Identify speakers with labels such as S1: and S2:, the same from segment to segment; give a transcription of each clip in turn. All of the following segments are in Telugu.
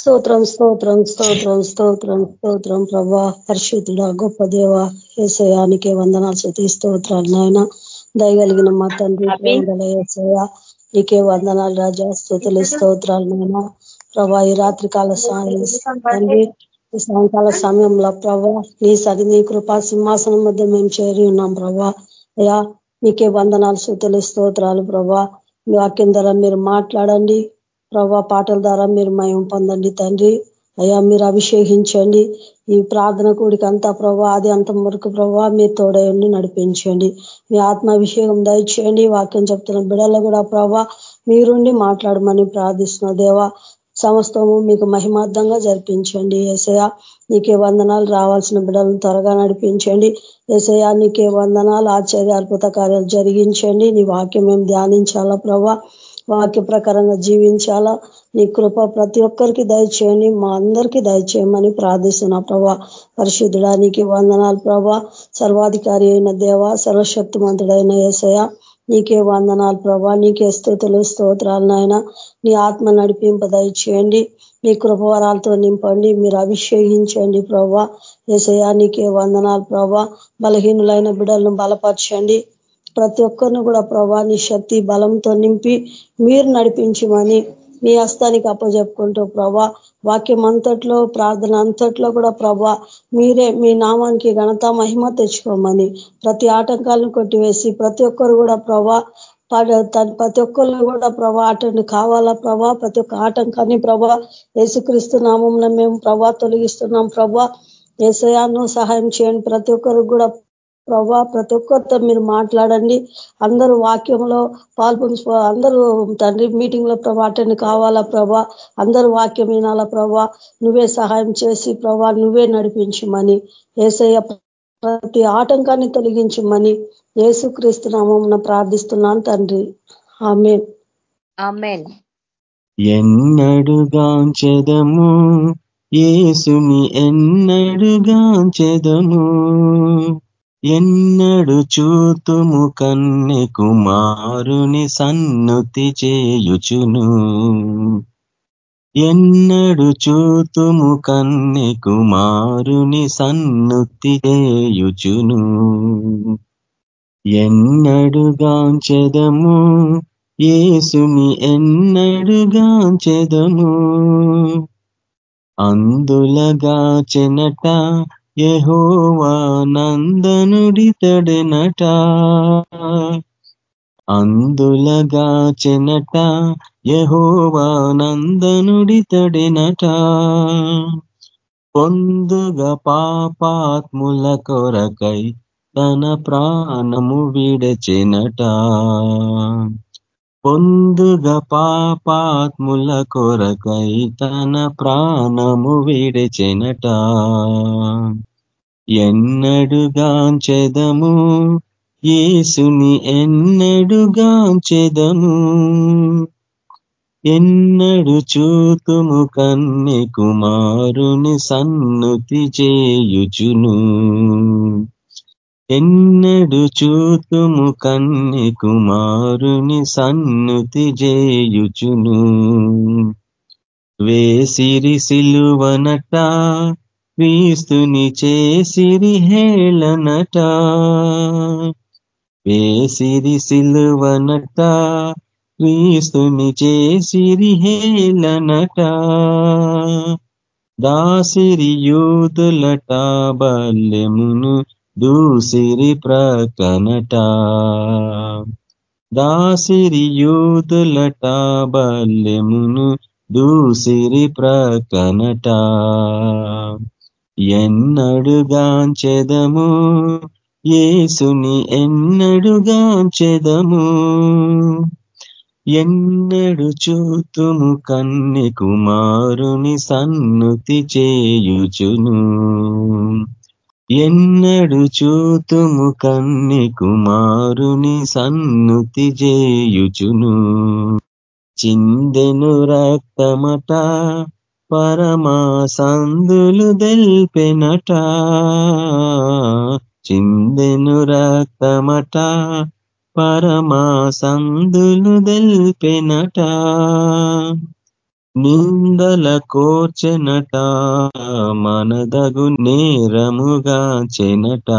S1: స్తోత్రం స్తోత్రం స్తోత్రం స్తోత్రం స్తోత్రం. ప్రభా పరిశుద్ధుడ గొప్ప దేవ ఏసయానికే వందనాలు శృతి స్తోత్రాలు నాయన. దయగలిగిన మా తండ్రి ఏసయ నీకే వందనాలు రాజా స్థుతులు స్తోత్రాలు నాయన. ప్రభా ఈ రాత్రికాల తండ్రి ఈ సాయంకాల సమయంలో ప్రభా నీ సరి నీ కృపా సింహాసనం మధ్య మేము చేరి ఉన్నాం ప్రభా. అయా నీకే వందనాలు శృతులు స్తోత్రాలు ప్రభా. మీ వాక్యం ద్వారా మీరు మాట్లాడండి. ప్రభా పాటల ద్వారా మీరు మయం పొందండి తండ్రి. అయ్యా మీరు అభిషేకించండి. ఈ ప్రార్థన కూడికి అంతా ప్రభా అది అంత వరకు ప్రభా మీరు తోడయండి నడిపించండి. మీ ఆత్మాభిషేకం దయచేయండి. వాక్యం చెప్తున్న బిడల్లో కూడా ప్రభా మీరుండి మాట్లాడమని ప్రార్థిస్తున్న దేవా సమస్తము మీకు మహిమార్థంగా జరిపించండి. ఏసయ నీకే వందనాలు రావాల్సిన బిడలను త్వరగా నడిపించండి. ఏసయ నీకే వందనాలు ఆశ్చర్య అద్భుత కార్యాలు జరిగించండి. నీ వాక్యం మేము ధ్యానించాలా ప్రభా? వాక్య ప్రకారంగా జీవించాలా? నీ కృప ప్రతి ఒక్కరికి దయచేయని మా అందరికీ దయచేయమని ప్రార్థిస్తున్నా ప్రభా. పరిశుద్ధుడానికి వందనాలు ప్రభా. సర్వాధికారి అయిన దేవ సర్వశక్తిమంతుడైన ఏసయ నీకే వందనాలు ప్రభా. నీకే స్థుతులు స్తోత్రాలు నాయన. నీ ఆత్మ నడిపింప దయచేయండి. మీ కృపవరాలతో నింపండి. మీరు అభిషేకించండి ప్రభా. ఏసయా నీకే వందనాలు ప్రభా. బలహీనులైన బిడలను బలపరచండి. ప్రతి ఒక్కరిని కూడా ప్రభా నీ శక్తి బలంతో నింపి మీరు నడిపించమని మీ హస్తానికి అప్పచెప్పుకుంటూ ప్రభా వాక్యం అంతట్లో ప్రార్థన అంతట్లో కూడా ప్రభా మీరే మీ నామానికి ఘనత మహిమ తెచ్చుకోమని ప్రతి ఆటంకాలను కొట్టివేసి ప్రతి ఒక్కరు కూడా ప్రభా ప్రతి ఒక్కరిని కూడా ప్రభా ఆటని కావాలా ప్రభా ప్రతి ఒక్క ఆటంకాన్ని ప్రభా యేసుక్రీస్తు నామంలో మేము ప్రభా తొలగిస్తున్నాం ప్రభా ఏసయాను సహాయం చేయండి. ప్రతి ఒక్కరికి కూడా ప్రభా ప్రతి ఒక్కరితో మీరు మాట్లాడండి. అందరూ వాక్యంలో పాల్పంచు అందరూ తండ్రి మీటింగ్లో ప్రభా అటెండ్ కావాలా ప్రభా? అందరూ వాక్యం వినాలా ప్రభా? నువ్వే సహాయం చేసి ప్రభా నువ్వే నడిపించమని. ఏసయ్య ప్రతి ఆటంకాన్ని తొలగించమని ఏసుక్రీస్తు నామం ప్రార్థిస్తున్నాను తండ్రి.
S2: ఆమె
S3: ఎన్నడుగాంచెదము ఏసుని ఎన్నడుగాంచెదము ఎన్నడు చూతుము కన్నె కుమారుని సన్నుతి చేయుచును. ఎన్నడు చూతుము కన్నె కుమారుని సన్నుతి చేయుచును. ఎన్నడుగాంచెదము ఏసుని ఎన్నడుగాంచెదము అందులగా చెనట యహోవా నందనుడితడెనట అందులగా చెనట యహోవా నందనుడితడెనట పొందుగా పాపాత్ముల కొరకై తన ప్రాణము విడచెనట పొందుగా పాపాత్ముల కొరకై తన ప్రాణము విడచెనట. ఎన్నడుగాంచెదము ఏసుని ఎన్నడుగాంచెదము ఎన్నడు చూతుము కన్నె కుమారుని సన్నుతి చేయుచును. ఎన్నడు చూతుము కన్నె కుమారుని సన్నుతి చేయుచును. వేసిరి సిలువనట క్రీస్తుని చేసిరి హేళనట వేసిరి సిలువనట క్రీస్తుని చేసిరి హేళనట. దాసిరి యూదులట బల్యమును దూసిరి ప్రకనట. దాసిరి యూదులట బల్యమును దూసిరి ప్రకనట. ఎన్నడుగాంచెదము? ఏసుని ఎన్నడుగాంచెదము? ఎన్నడు చూతుము కన్నె కుమారుని సన్నుతి చేయుచును? ఎన్నడు చూతుము కన్నె కుమారుని సన్నుతి చేయుచును? చిందెను రక్తమట పరమా సందులు దెల్పెనట చిందెను రక్తమట పరమా సందులు దెల్పెనట. నిందల కోర్చెనట మనదగు నేరముగా చెనట.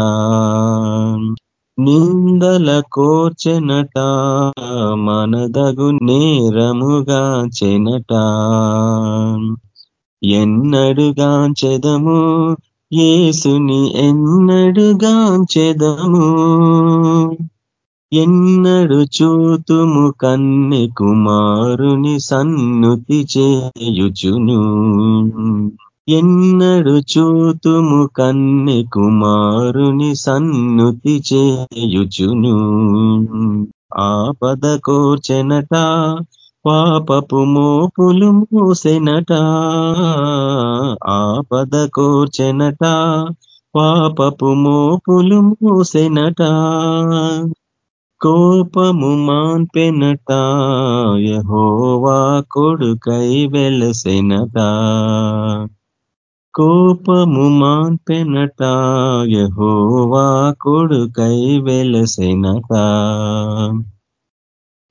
S3: నిందల కోర్చెనట మనదగు నేరముగా చెనట. ఎన్నడుగాంచెదము ఏసుని ఎన్నడుగాంచెదము ఎన్నడు చూతుము కన్నె కుమారుని సన్నుతి చేయుచును? ఎన్నడు చూతుము కన్నె కుమారుని సన్నుతి చేయుచును? ఆపద కోర్చెనట పాపపు మోపులు మూసెనట ఆపద కోర్చెనట పాపపు మోపులు మూసెనట. కోపము మాన్పెనట యహోవా కొడుకై వెలసెనట. కోపము మాన్పెనట యహోవా కొడుకై వెలసెనట.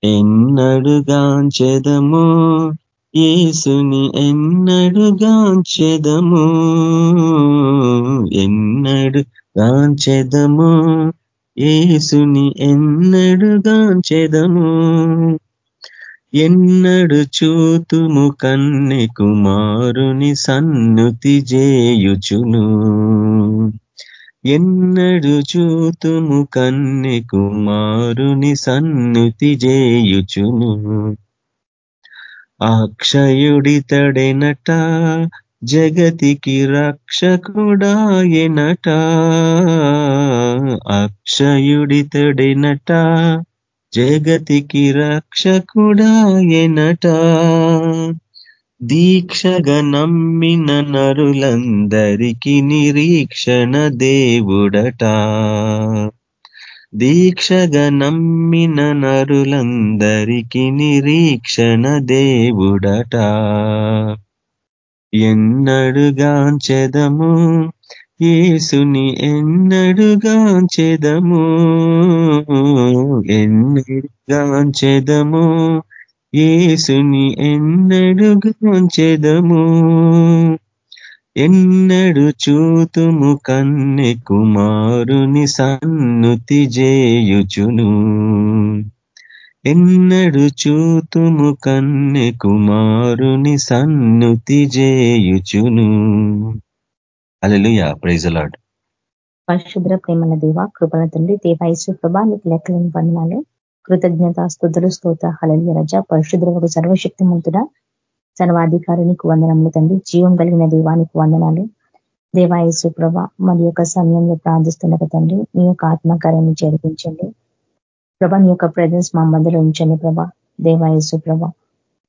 S3: ఎన్నడుగాంచెదము ఏసుని ఎన్నడుగాంచెదము ఎన్నడు గాంచెదము యేసుని ఎన్నడుగాంచెదము ఎన్నడు చూతుము కన్నె కుమారుని సన్నుతి చేయుచును ఎన్నడు చూతుము కన్నె కుమారుని సన్నుతి చేయుచును అక్షయుడితడెనట జగతికి రక్షకుడాయనట. అక్షయుడితడెనట జగతికి రక్షకుడాయనట. దీక్షగా నమ్మిన నరులందరికి నిరీక్షణ దేవుడట. దీక్షగా నమ్మిన నరులందరికి నిరీక్షణ దేవుడట. ఎన్నడుగాంచెదము యేసుని ఎన్నడుగాంచెదము ఎన్నడుగాంచెదము యేసుని ఎన్నడుగాంచెదము ఎన్నడు చూతుము కన్నె కుమారుని సన్నుతి చేయుచును ఎన్నడు చూతుము కన్నె కుమారుని సన్నుతి చేయుచును అలెలుయా ప్రైజలాడ్
S2: పరిశుభ్ర ప్రేమల దేవ కృపణ తండ్రి దేవాయసు ప్రభా నీకు లెక్కలేని వందనాలు కృతజ్ఞత స్థుతులు స్తోత హళలి రజ. పరిశుద్ధులకు సర్వశక్తి మంతుడా సర్వాధికారినికి వందనములు తండ్రి. జీవం కలిగిన దేవానికి వందనాలు. దేవాయసు ప్రభ మరి యొక్క సమయంలో ప్రార్థిస్తున్న తండ్రి మీ యొక్క ఆత్మకార్యాన్ని జరిపించండి ప్రభ మీ యొక్క ప్రజెన్స్ మా మధ్యలో ఉంచండి ప్రభ. దేవాయసు ప్రభ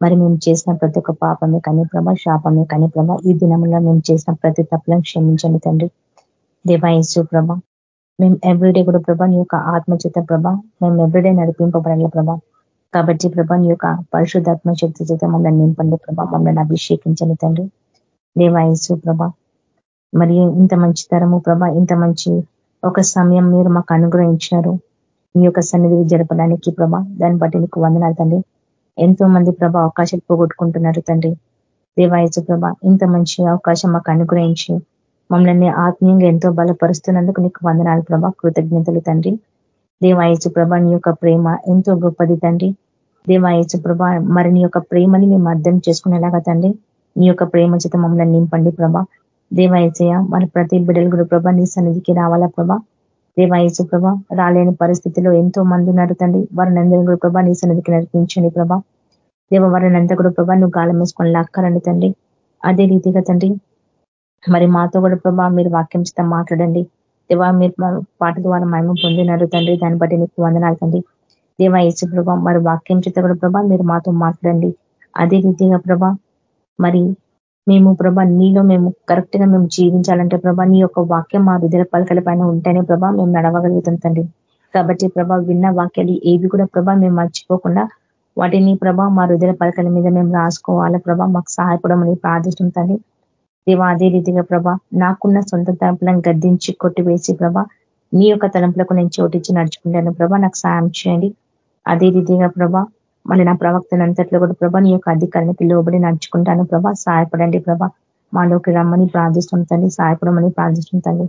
S2: మరి మేము చేసిన ప్రతి ఒక్క పాపమే కానీ ప్రభ శాపమే కానీ ప్రభ ఈ దినంలో మేము చేసిన ప్రతి తప్పులను క్షమించండి తండ్రి. దేవాయసు ప్రభ మేము ఎవ్రీడే కూడా ప్రభా నీ యొక్క ఆత్మచేత ప్రభ మేము ఎవ్రీడే నడిపింపబడాలి ప్రభా. కాబట్టి ప్రభా నీ యొక్క పరిశుద్ధాత్మ శక్తి చేత మమ్మల్ని నింపండి ప్రభా మమ్మల్ని అభిషేకించండి తండ్రి. దేవాయసు ప్రభ మరి ఇంత మంచి తరము ప్రభ ఇంత మంచి ఒక సమయం మీరు మాకు అనుగ్రహించినారు. మీ యొక్క సన్నిధి జరపడానికి ప్రభ దాన్ని బట్టి నీకు వందనాలు తండ్రి. ఎంతో మంది ప్రభ అవకాశాలు పోగొట్టుకుంటున్నారు తండ్రి. దేవాయసు ప్రభ ఇంత మంచి అవకాశం మాకు అనుగ్రహించి మమ్మల్ని ఆత్మీయంగా ఎంతో బలపరుస్తున్నందుకు నీకు వందనాలు ప్రభా. కృతజ్ఞతలు తండ్రి. దేవాయచు ప్రభ నీ యొక్క ప్రేమ ఎంతో గొప్పది తండ్రి. దేవాయచు ప్రభ మరి నీ యొక్క ప్రేమని మేము అర్థం చేసుకునేలాగా తండ్రి. నీ యొక్క ప్రేమ చేత మమ్మల్ని నింపండి ప్రభ. దేవాయచయ మన ప్రతి బిడ్డలు కూడా ప్రభ నీ సన్నిధికి రావాలా ప్రభ. దేవాయచు ప్రభ రాలేని పరిస్థితిలో ఎంతో మంది ఉన్నారు తండ్రి. వారిని అందరూ కూడా ప్రభా నీ సన్నిధికి నడిపించండి ప్రభా. దేవ వారిని అంతా కూడా ప్రభా నువ్వు గాలం వేసుకొని లాక్కరండి తండ్రి. అదే రీతిగా తండ్రి మరి మాతో కూడా ప్రభా మీరు వాక్యం చేత మాట్లాడండి. దేవా మీరు పాట ద్వారా మేము పొందినారు తండ్రి. దాన్ని బట్టి నీకు వందనాలు తండ్రి. దేవా యేసు ప్రభా మరి వాక్యం చేత కూడా ప్రభా మీరు మాతో మాట్లాడండి. అదే రీతిగా ప్రభా మరి మేము ప్రభా నీలో మేము కరెక్ట్గా మేము జీవించాలంటే ప్రభా నీ యొక్క వాక్యం మా హృదయ పలకల పైన ఉంటేనే ప్రభా మేము నడవగలుగుతాం తండ్రి. కాబట్టి ప్రభా విన్న వాక్యాలు ఏవి కూడా ప్రభా మేము మర్చిపోకుండా వాటిని ప్రభా మా హృదయ పలకల మీద మేము రాసుకోవాలా ప్రభా? మాకు సహాయపడమని ప్రార్థిస్తుంటండి దేవా అదే రీతిగా ప్రభా నాకున్న సొంత తలంపులను గద్దించి కొట్టివేసి ప్రభా నీ యొక్క తలంపులకు నేను చోటించి నడుచుకుంటాను ప్రభా నాకు సాయం చేయండి. అదే రీతిగా ప్రభా మళ్ళీ నా ప్రవక్తను అంతట్లో కూడా ప్రభా నీ యొక్క అధికారానికి లోబడి నడుచుకుంటాను ప్రభా సహాయపడండి ప్రభా మాలోకి రమ్మని ప్రార్థిస్తుంటండి సహాయపడమని ప్రార్థిస్తుంటండి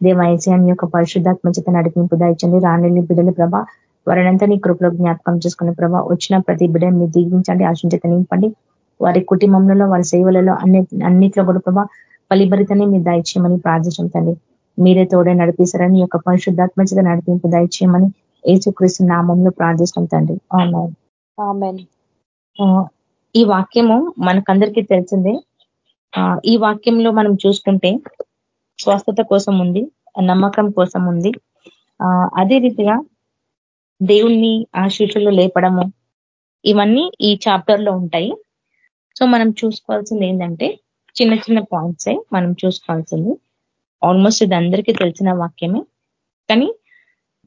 S2: దేవాయసయాన్ని యొక్క పరిశుద్ధాత్మ చేత నడిపింపు దాయించండి రాణిని బిడ్డలు ప్రభా వారినంతా నీ కృపలో జ్ఞాపకం చేసుకునే ప్రభా వచ్చిన ప్రతి బిడ్డని మీరు దీవించండి ఆశించత నింపండి వారి కుటుంబంలో వారి సేవలలో అన్ని అన్నిట్లో కూడా ప్రభా ఫలిభరితని మీరు దయచేయమని ప్రార్థించండి మీరే తోడే నడిపిస్తారని యొక్క పరిశుద్ధాత్మ చేత నడిపింపు దయచేయమని ఏసుక్రీస్తు నామంలో ప్రార్థిస్తాం తండ్రి. ఈ వాక్యము మనకందరికీ తెలిసిందే. ఈ వాక్యంలో మనం చూసుకుంటే స్వస్థత కోసం ఉంది నమ్మకం కోసం ఉంది. అదే రీతిగా దేవుణ్ణి ఆ శిష్యులు లేపడము ఇవన్నీ ఈ చాప్టర్లో ఉంటాయి. సో మనం చూసుకోవాల్సింది ఏంటంటే చిన్న చిన్న పాయింట్సే మనం చూసుకోవాల్సింది. ఆల్మోస్ట్ ఇది అందరికీ తెలిసిన వాక్యమే. కానీ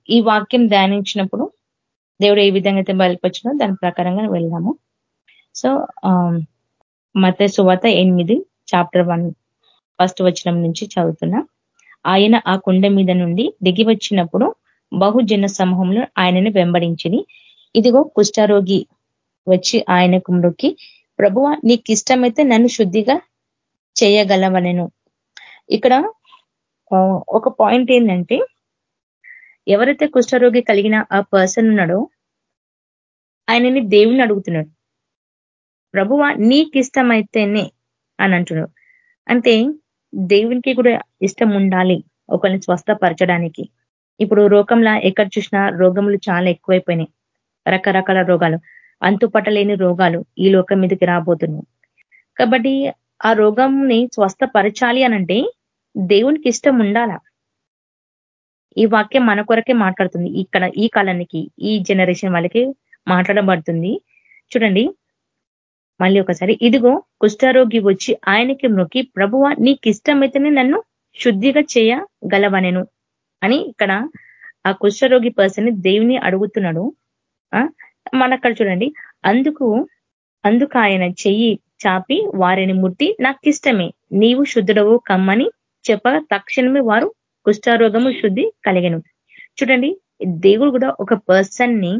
S2: ఈ వాక్యం ధ్యానించినప్పుడు దేవుడు ఏ విధంగా అయితే బయలుపరిచినో దాని ప్రకారంగా వెళ్దాము. సో మత సువాత ఎనిమిది చాప్టర్ వన్ ఫస్ట్ వచనం నుంచి చదువుతున్నా. ఆయన ఆ కుండ మీద నుండి దిగి వచ్చినప్పుడు బహుజన సమూహంలో ఆయనను వెంబడించింది ఇదిగో కుష్ఠరోగి వచ్చి ఆయనకు మృక్కి ప్రభువ నీకు ఇష్టమైతే నన్ను శుద్ధిగా చేయగలవనెను. ఇక్కడ ఒక పాయింట్ ఏంటంటే ఎవరైతే కుష్ఠరోగి కలిగిన ఆ పర్సన్ ఉన్నాడో ఆయనని దేవుని అడుగుతున్నాడు. ప్రభువ నీకు ఇష్టమైతేనే అని అంటున్నాడు. అంటే దేవునికి కూడా ఇష్టం ఉండాలి ఒకరిని స్వస్థపరచడానికి. ఇప్పుడు రోగంలా ఎక్కడ చూసినా రోగములు చాలా ఎక్కువైపోయినాయి. రకరకాల రోగాలు. అంతుపట్టలేని రోగాలు ఈ లోకం మీదకి రాబోతున్నాయి. కాబట్టి ఆ రోగంని స్వస్థపరచాలి అనంటే దేవునికి ఇష్టం ఉండాల? ఈ వాక్యం మన కొరకే మాట్లాడుతుంది. ఇక్కడ ఈ కాలానికి ఈ జనరేషన్ వాళ్ళకి మాట్లాడబడుతుంది. చూడండి. మళ్ళీ ఒకసారి ఇదిగో కుష్ఠరోగి వచ్చి ఆయనకి మొక్కి ప్రభువ నీకిష్టమైతేనే నన్ను శుద్ధిగా చేయగలవనెను అని ఇక్కడ ఆ కుష్ఠరోగి పర్సన్ దేవుని అడుగుతున్నాడు. మన అక్కడ చూడండి. అందుకు అందుకు ఆయన చెయ్యి చాపి వారిని ముట్టి నాకు ఇష్టమే నీవు శుద్ధుడవు కమ్మని చెప్ప తక్షణమే వారు కుష్ఠారోగము శుద్ధి కలిగను. చూడండి దేవుడు కూడా ఒక పర్సన్ని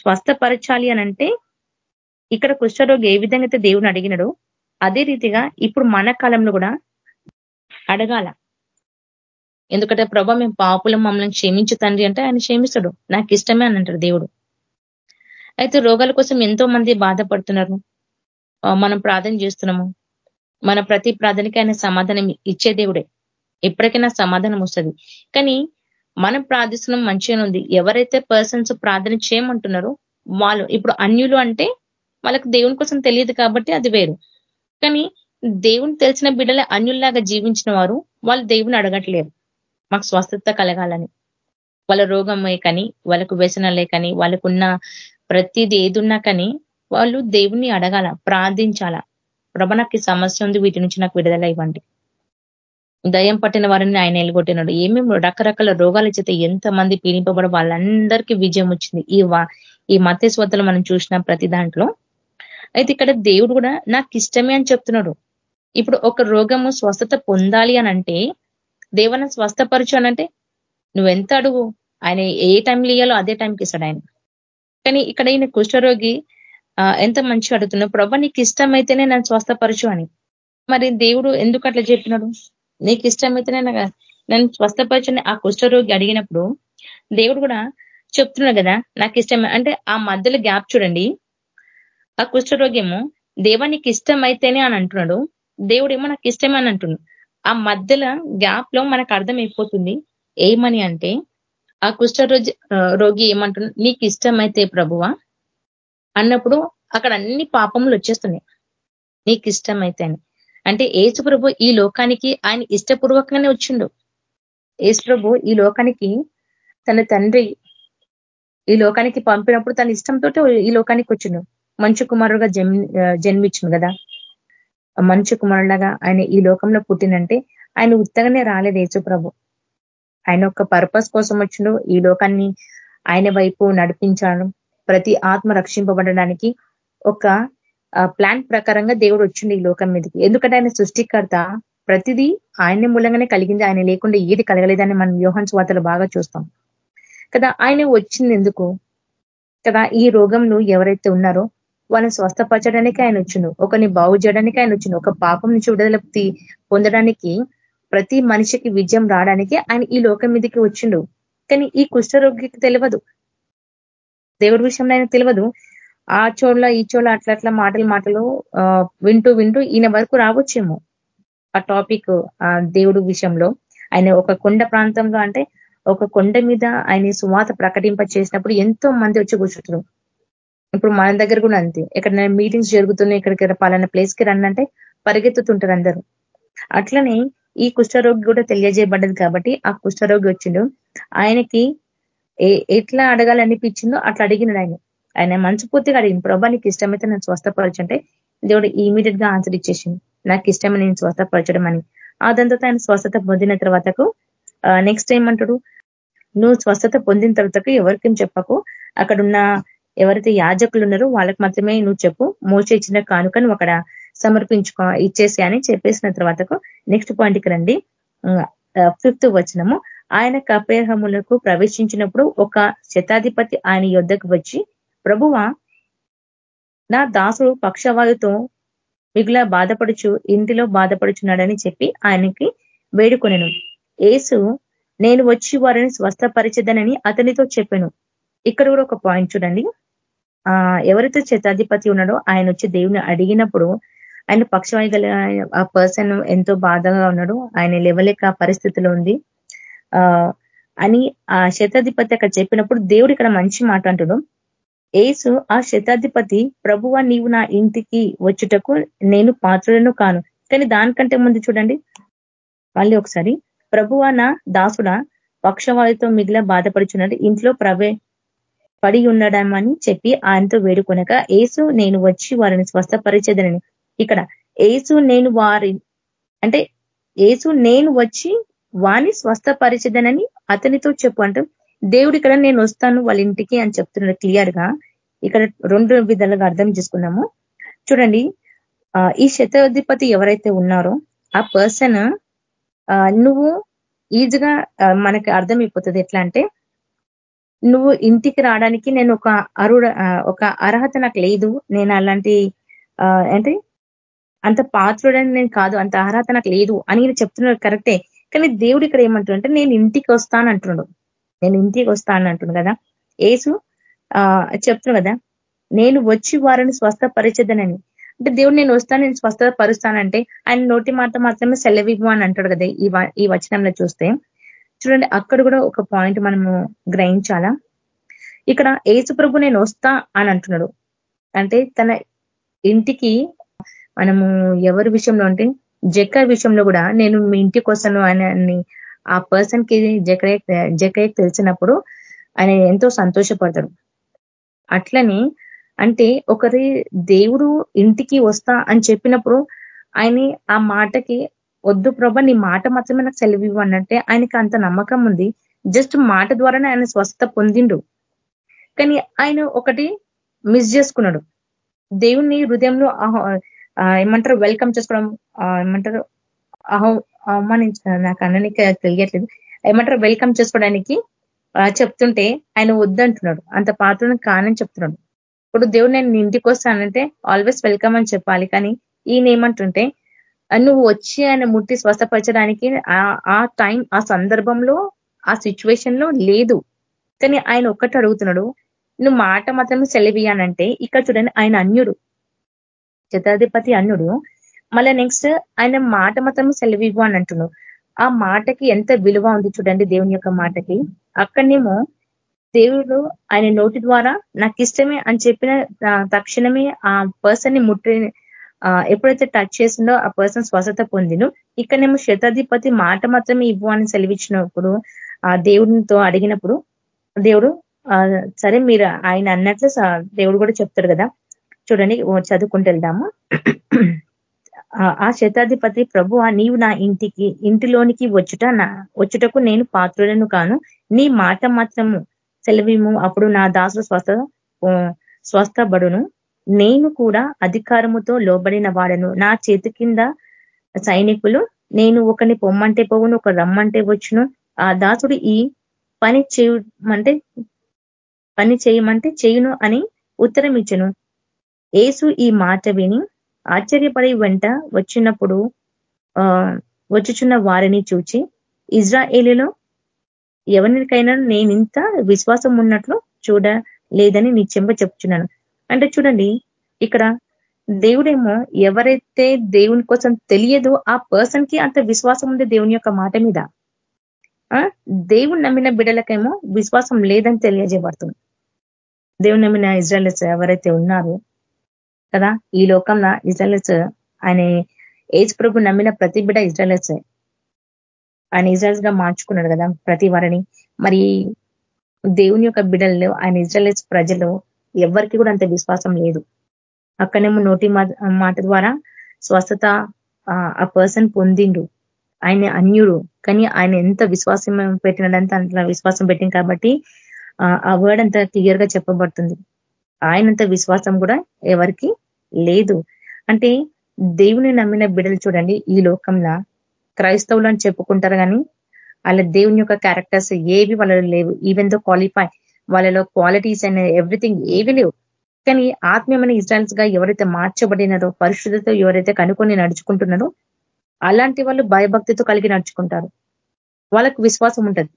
S2: స్వస్థపరచాలి అనంటే ఇక్కడ కుష్ఠరోగి ఏ విధంగా అయితే దేవుని అడిగినాడో అదే రీతిగా ఇప్పుడు మన కాలంలో కూడా అడగాల. ఎందుకంటే ప్రభా మేము పాపులం మమ్మల్ని క్షమించు తండ్రి అంటే ఆయన క్షమిస్తాడు. నాకు ఇష్టమే అని అంటాడు దేవుడు. అయితే రోగాల కోసం ఎంతో మంది బాధపడుతున్నారు. మనం ప్రార్థన చేస్తున్నాము. మన ప్రతి ప్రార్థనకి ఆయన సమాధానం ఇచ్చే దేవుడే. ఎప్పటికైనా సమాధానం వస్తుంది. కానీ మనం ప్రార్థిస్తున్నాం మంచిగా ఉంది. ఎవరైతే పర్సన్స్ ప్రార్థన చేయమంటున్నారో వాళ్ళు ఇప్పుడు అన్యులు అంటే వాళ్ళకి దేవుని కోసం తెలియదు కాబట్టి అది వేరు. కానీ దేవుని తెలిసిన బిడ్డలే అన్యుల్లాగా జీవించిన వారు వాళ్ళు దేవుని అడగట్లేరు. మాకు స్వస్థత కలగాలని. వాళ్ళ రోగమే కానీ వాళ్ళకు వ్యసనాలే కానీ వాళ్ళకున్న ప్రతిది ఏదున్నా కానీ వాళ్ళు దేవుణ్ణి అడగాల ప్రార్థించాల. ప్రభ నాకు సమస్య ఉంది వీటి నుంచి నాకు విడుదల ఇవ్వండి. దయం పట్టిన వారిని ఆయన ఎలుగొట్టినాడు. ఏమేమి రకరకాల రోగాల చేత ఎంతమంది పీడింపబడి వాళ్ళందరికీ విజయం వచ్చింది. ఈ ఈ మతేశ్వతలు మనం చూసిన ప్రతి దాంట్లో. అయితే ఇక్కడ దేవుడు కూడా నాకు ఇష్టమే అని చెప్తున్నాడు. ఇప్పుడు ఒక రోగము స్వస్థత పొందాలి అనంటే దేవన స్వస్థపరచు అనంటే నువ్వెంత అడుగు? ఆయన ఏ టైంలో ఇయ్యాలో అదే టైంకి ఇస్తాడు ఆయన. కానీ ఇక్కడ ఈయన కుష్ఠరోగి ఎంత మంచిగా అడుగుతున్నావు ప్రభా నీకు ఇష్టమైతేనే నన్ను స్వస్థపరచు అని. మరి దేవుడు ఎందుకు అట్లా చెప్పినాడు? నీకు ఇష్టమైతేనే నన్ను స్వస్థపరచని ఆ కుష్ఠరోగి అడిగినప్పుడు దేవుడు కూడా చెప్తున్నాడు కదా నాకు ఇష్టమే అంటే ఆ మధ్యలో గ్యాప్ చూడండి. ఆ కుష్ఠరోగ్యము దేవా నీకు ఇష్టమైతేనే అని అంటున్నాడు. దేవుడేమో నాకు ఇష్టమే అని అంటున్నాడు. ఆ మధ్యలో గ్యాప్లో మనకు అర్థమైపోతుంది. ఏమని అంటే ఆ కుష్ఠరోగి రోగి ఏమంటున్నా నీకు ఇష్టమైతే ప్రభువా అన్నప్పుడు అక్కడ అన్ని పాపములు వచ్చేస్తున్నాయి. నీకు ఇష్టమైతే అని. అంటే ఏసు ప్రభు ఈ లోకానికి ఆయన ఇష్టపూర్వకంగానే వచ్చిండు. ఏసు ప్రభు ఈ లోకానికి తన తండ్రి ఈ లోకానికి పంపినప్పుడు తన ఇష్టంతో ఈ లోకానికి వచ్చిండు. మంచు కుమారుడుగా జన్మించిండు కదా. మంచు కుమారులాగా ఆయన ఈ లోకంలో పుట్టినంటే ఆయన ఉత్తగానే రాలేదు యేసు ప్రభు. ఆయన ఒక పర్పస్ కోసం వచ్చిండు. ఈ లోకాన్ని ఆయన వైపు నడిపించడం. ప్రతి ఆత్మ రక్షింపబడడానికి ఒక ప్లాన్ ప్రకారంగా దేవుడు వచ్చిండు ఈ లోకం మీదకి. ఎందుకంటే ఆయన సృష్టికర్త. ప్రతిదీ ఆయన మూలంగానే కలిగింది. ఆయన లేకుండా ఏది కలగలేదని మనం వ్యూహన్ స్వాతలు బాగా చూస్తాం. కదా ఆయన వచ్చింది ఎందుకు? కదా ఈ రోగంలో ఎవరైతే ఉన్నారో వాళ్ళని స్వస్థపరచడానికి ఆయన వచ్చిండు. ఒకరిని బాగు చేయడానికి ఆయన వచ్చిండు. ఒక పాపం నుంచి విడుదల పొందడానికి ప్రతి మనిషికి విజయం రావడానికి ఆయన ఈ లోకం మీదకి వచ్చిండు. కానీ ఈ కుష్ఠరోగికి తెలియదు దేవుడి విషయంలో ఆయన తెలియదు ఆ చోళ్ళ ఈ చోళ్ళ అట్లా అట్లా మాటలు మాటలు వింటూ వింటూ ఈయన వరకు రావచ్చేమో. ఆ టాపిక్ దేవుడు విషయంలో ఆయన ఒక కొండ ప్రాంతంలో అంటే ఒక కొండ మీద ఆయన సువాత ప్రకటింప చేసినప్పుడు ఎంతో మంది వచ్చి కూర్చుంటారు. ఇప్పుడు మన దగ్గర కూడా అంతే. ఎక్కడ మీటింగ్స్ జరుగుతున్నాయి ఇక్కడికి పలానా ప్లేస్కి రండి పరిగెత్తుతుంటారు అందరూ. అట్లనే ఈ కుష్ఠరోగి కూడా తెలియజేయబడ్డది కాబట్టి ఆ కుష్ఠరోగి వచ్చిండు. ఆయనకి ఎట్లా అడగాలనిపించిందో అట్లా అడిగినాడు ఆయన. ఆయన మనసుపూర్తిగా అడిగింది ప్రభా నీకు ఇష్టమైతే నేను స్వస్థపరచంటే దేవుడు ఇమీడియట్గా ఆన్సర్ ఇచ్చేసింది నాకు ఇష్టమే నేను స్వస్థపరచడం అని. ఆ తర్వాత ఆయన స్వస్థత పొందిన తర్వాతకు నెక్స్ట్ ఏమంటాడు? నువ్వు స్వస్థత పొందిన తర్వాతకు ఎవరికి చెప్పకు. అక్కడున్న ఎవరైతే యాజకులు ఉన్నారో వాళ్ళకి మాత్రమే నువ్వు చెప్పు. మోస ఇచ్చిన కానుకను అక్కడ సమర్పించుకో ఇచ్చేసి అని చెప్పేసిన తర్వాతకు నెక్స్ట్ పాయింట్కి రండి. ఫిఫ్త్ వచనము. ఆయన కపేహములకు ప్రవేశించినప్పుడు ఒక శతాధిపతి ఆయన యుద్ధకు వచ్చి ప్రభువ నా దాసుడు పక్షవాయుతో మిగుల బాధపడుచు ఇంటిలో బాధపడుచున్నాడని చెప్పి ఆయనకి వేడుకొనెను. ఏసు నేను వచ్చి వారిని స్వస్థపరిచేదనని అతనితో చెప్పాను. ఇక్కడ కూడా ఒక పాయింట్ చూడండి. ఆ ఎవరైతే శతాధిపతి ఉన్నాడో ఆయన వచ్చి దేవుని అడిగినప్పుడు ఆయన పక్షవాయు గల ఆ పర్సన్ ఎంతో బాధగా ఉన్నాడు. ఆయన లేవలేక పరిస్థితిలో ఉంది. ఆ అని ఆ శతాధిపతి అక్కడ చెప్పినప్పుడు దేవుడు ఇక్కడ మంచి మాట అంటుడు ఏసు ఆ శతాధిపతి ప్రభువ నీవు నా ఇంటికి వచ్చుటకు నేను పాత్రులను కాను. కానీ దానికంటే ముందు చూడండి. మళ్ళీ ఒకసారి. ప్రభువ నా దాసుడ పక్షవాయుతో మిగిలిన బాధపడుచున్నాడు. ఇంట్లో ప్రవే పడి ఉండడమని చెప్పి ఆయనతో వేడుకొనక ఏసు నేను వచ్చి వారిని స్వస్థపరిచేదనని. ఇక్కడ ఏసు నేను వారి అంటే ఏసు నేను వచ్చి వాణి స్వస్థపరిచదనని అతనితో చెప్పు అంటే దేవుడు ఇక్కడ నేను వస్తాను వాళ్ళ ఇంటికి అని చెప్తున్నాడు క్లియర్గా ఇక్కడ రెండు విధాలుగా అర్థం చేసుకున్నాము. చూడండి ఈ శతాధిపతి ఎవరైతే ఉన్నారో ఆ పర్సన్ నువ్వు ఈజీగా మనకి అర్థమైపోతుంది ఎట్లా అంటే నువ్వు ఇంటికి రావడానికి నేను ఒక అరుడ ఒక అర్హత నాకు లేదు. నేను అలాంటి అంటే అంత పాత్రుడని నేను కాదు అంత అర్హత నాకు లేదు అని చెప్తున్నాడు కరెక్టే. కానీ దేవుడు ఇక్కడ ఏమంటుండే నేను ఇంటికి వస్తాను అంటున్నాడు నేను ఇంటికి వస్తాను అంటున్నాడు కదా. ఏసు చెప్తున్నాడు కదా నేను వచ్చి వారిని స్వస్థపరిచదనని. అంటే దేవుడు నేను వస్తాను నేను స్వస్థపరుస్తానంటే ఆయన నోటి మాట మాత్రమే సెలవివ్వు అని అంటాడు కదా ఈ వచనంలో చూస్తే. చూడండి అక్కడ కూడా ఒక పాయింట్ మనము గ్రహించాలా? ఇక్కడ ఏసు ప్రభు నేను వస్తా అని అంటున్నాడు. అంటే తన ఇంటికి మనము ఎవరి విషయంలో అంటే జక్క విషయంలో కూడా నేను మీ ఇంటికి వస్తాను అని ఆ పర్సన్కి జకరే జకయ్య తెలిసినప్పుడు ఆయన ఎంతో సంతోషపడతాడు. అట్లని అంటే ఒకరి దేవుడు ఇంటికి వస్తా అని చెప్పినప్పుడు ఆయన ఆ మాటకి వద్దు ప్రభ నీ మాట మాత్రమే నాకు సెలవు అన్నట్టే ఆయనకి అంత నమ్మకం ఉంది. జస్ట్ మాట ద్వారానే ఆయన స్వస్థ పొందిండు. కానీ ఆయన ఒకటి మిస్ చేసుకున్నాడు. దేవుణ్ణి హృదయంలో ఏమంటారు వెల్కమ్ చేసుకోవడం ఏమంటారు అవమానించారు నాకు అన్ననికి తెలియట్లేదు. ఏమంటారు వెల్కమ్ చేసుకోవడానికి చెప్తుంటే ఆయన వద్దంటున్నాడు. అంత పాత్రను కానని చెప్తున్నాడు. ఇప్పుడు దేవుడు నేను ఇంటికి వస్తానంటే ఆల్వేస్ వెల్కమ్ అని చెప్పాలి. కానీ ఈయన ఏమంటుంటే నువ్వు వచ్చి ఆయన ముట్టి స్వస్థపరచడానికి ఆ టైం ఆ సందర్భంలో ఆ సిచ్యువేషన్లో లేదు. కానీ ఆయన ఒక్కటి అడుగుతున్నాడు నువ్వు మాట మాత్రమే సెలవియానంటే ఇక్కడ చూడండి ఆయన అన్యుడు. జతాధిపతి అన్నుడు. మళ్ళీ నెక్స్ట్ ఆయన మాట మాత్రమే సెలవివ్వు అని అంటున్నాడు. ఆ మాటకి ఎంత విలువ ఉంది చూడండి దేవుని యొక్క మాటకి. అక్కడనేమో దేవుడు ఆయన నోటి ద్వారా నాకు ఇష్టమే అని చెప్పిన తక్షణమే ఆ పర్సన్ని ముట్టి ఎప్పుడైతే టచ్ చేసిందో ఆ పర్సన్ స్వస్థత పొందిను. ఇక్కడనేమో శతాధిపతి మాట మాత్రమే ఇవ్వు అని సెలవిచ్చినప్పుడు ఆ దేవుడితో అడిగినప్పుడు దేవుడు సరే మీరు ఆయన అన్నట్లు దేవుడు కూడా చెప్తాడు కదా. చూడండి చదువుకుంటూ వెళ్దాము. ఆ శతాధిపతి ప్రభు నీవు నా ఇంటికి ఇంటిలోనికి వచ్చుట నా వచ్చుటకు నేను పాత్రులను కాను. నీ మాట మాత్రము సెలవిము అప్పుడు నా దాసుడు స్వస్థ స్వస్థబడును. నేను కూడా అధికారముతో లోబడిన వాడను. నా చేతి కింద సైనికులు నేను ఒకని పొమ్మంటే పోవును ఒక రమ్మంటే వచ్చును. ఆ దాసుడు ఈ పని చేయమంటే పని చేయమంటే చేయును అని ఉత్తరం ఇచ్చను ఏసు ఈ మాట విని ఆశ్చర్యపడి వెంట వచ్చినప్పుడు వచ్చుచున్న వారిని చూచి ఇజ్రాయేలీలో ఎవరికైనా నేనింత విశ్వాసం ఉన్నట్లు చూడలేదని నిత్యంగా నీ చెప్తున్నాను అంటే చూడండి ఇక్కడ దేవుడేమో ఎవరైతే దేవుని కోసం తెలియదో ఆ పర్సన్కి అంత విశ్వాసం ఉంది దేవుని యొక్క మాట మీద. దేవుని నమ్మిన బిడ్డలకేమో విశ్వాసం లేదని తెలియజేయబడుతుంది. దేవుని నమ్మిన ఇజ్రాయల్స్ ఎవరైతే ఉన్నారో కదా? ఈ లోకంలో ఇజ్రాయల్స్ ఆయన ఏజ్ ప్రభు నమ్మిన ప్రతి బిడ్డ ఇజ్రాయల్స్. ఆయన ఇజ్రాయల్స్గా మార్చుకున్నాడు కదా ప్రతి వారిని. మరి దేవుని యొక్క బిడ్డల్లో ఆయన ఇజ్రాయల్స్ ప్రజలు ఎవరికి కూడా అంత విశ్వాసం లేదు. అక్కడేమో నోటి మాట ద్వారా స్వస్థత ఆ పర్సన్ పొందిండు. ఆయన అన్యుడు. కానీ ఆయన ఎంత విశ్వాసం పెట్టినడంత అంత విశ్వాసం పెట్టింది కాబట్టి ఆ వర్డ్ అంత క్లియర్గా చెప్పబడుతుంది. ఆయనంత విశ్వాసం కూడా ఎవరికి లేదు. అంటే దేవుని నమ్మిన బిడ్డలు చూడండి ఈ లోకంలో క్రైస్తవులు అని చెప్పుకుంటారు కానీ వాళ్ళ దేవుని యొక్క క్యారెక్టర్స్ ఏవి వాళ్ళలో లేవు. ఈవెన్ దో క్వాలిఫై వాళ్ళలో క్వాలిటీస్ అండ్ ఎవ్రీథింగ్ ఏవి లేవు. కానీ ఆత్మీయమైన ఇజ్రాయల్స్గా ఎవరైతే మార్చబడినారో పరిశుద్ధతో ఎవరైతే కనుకొని నడుచుకుంటున్నారో అలాంటి వాళ్ళు భయభక్తితో కలిగి నడుచుకుంటారు. వాళ్ళకు విశ్వాసం ఉంటుంది.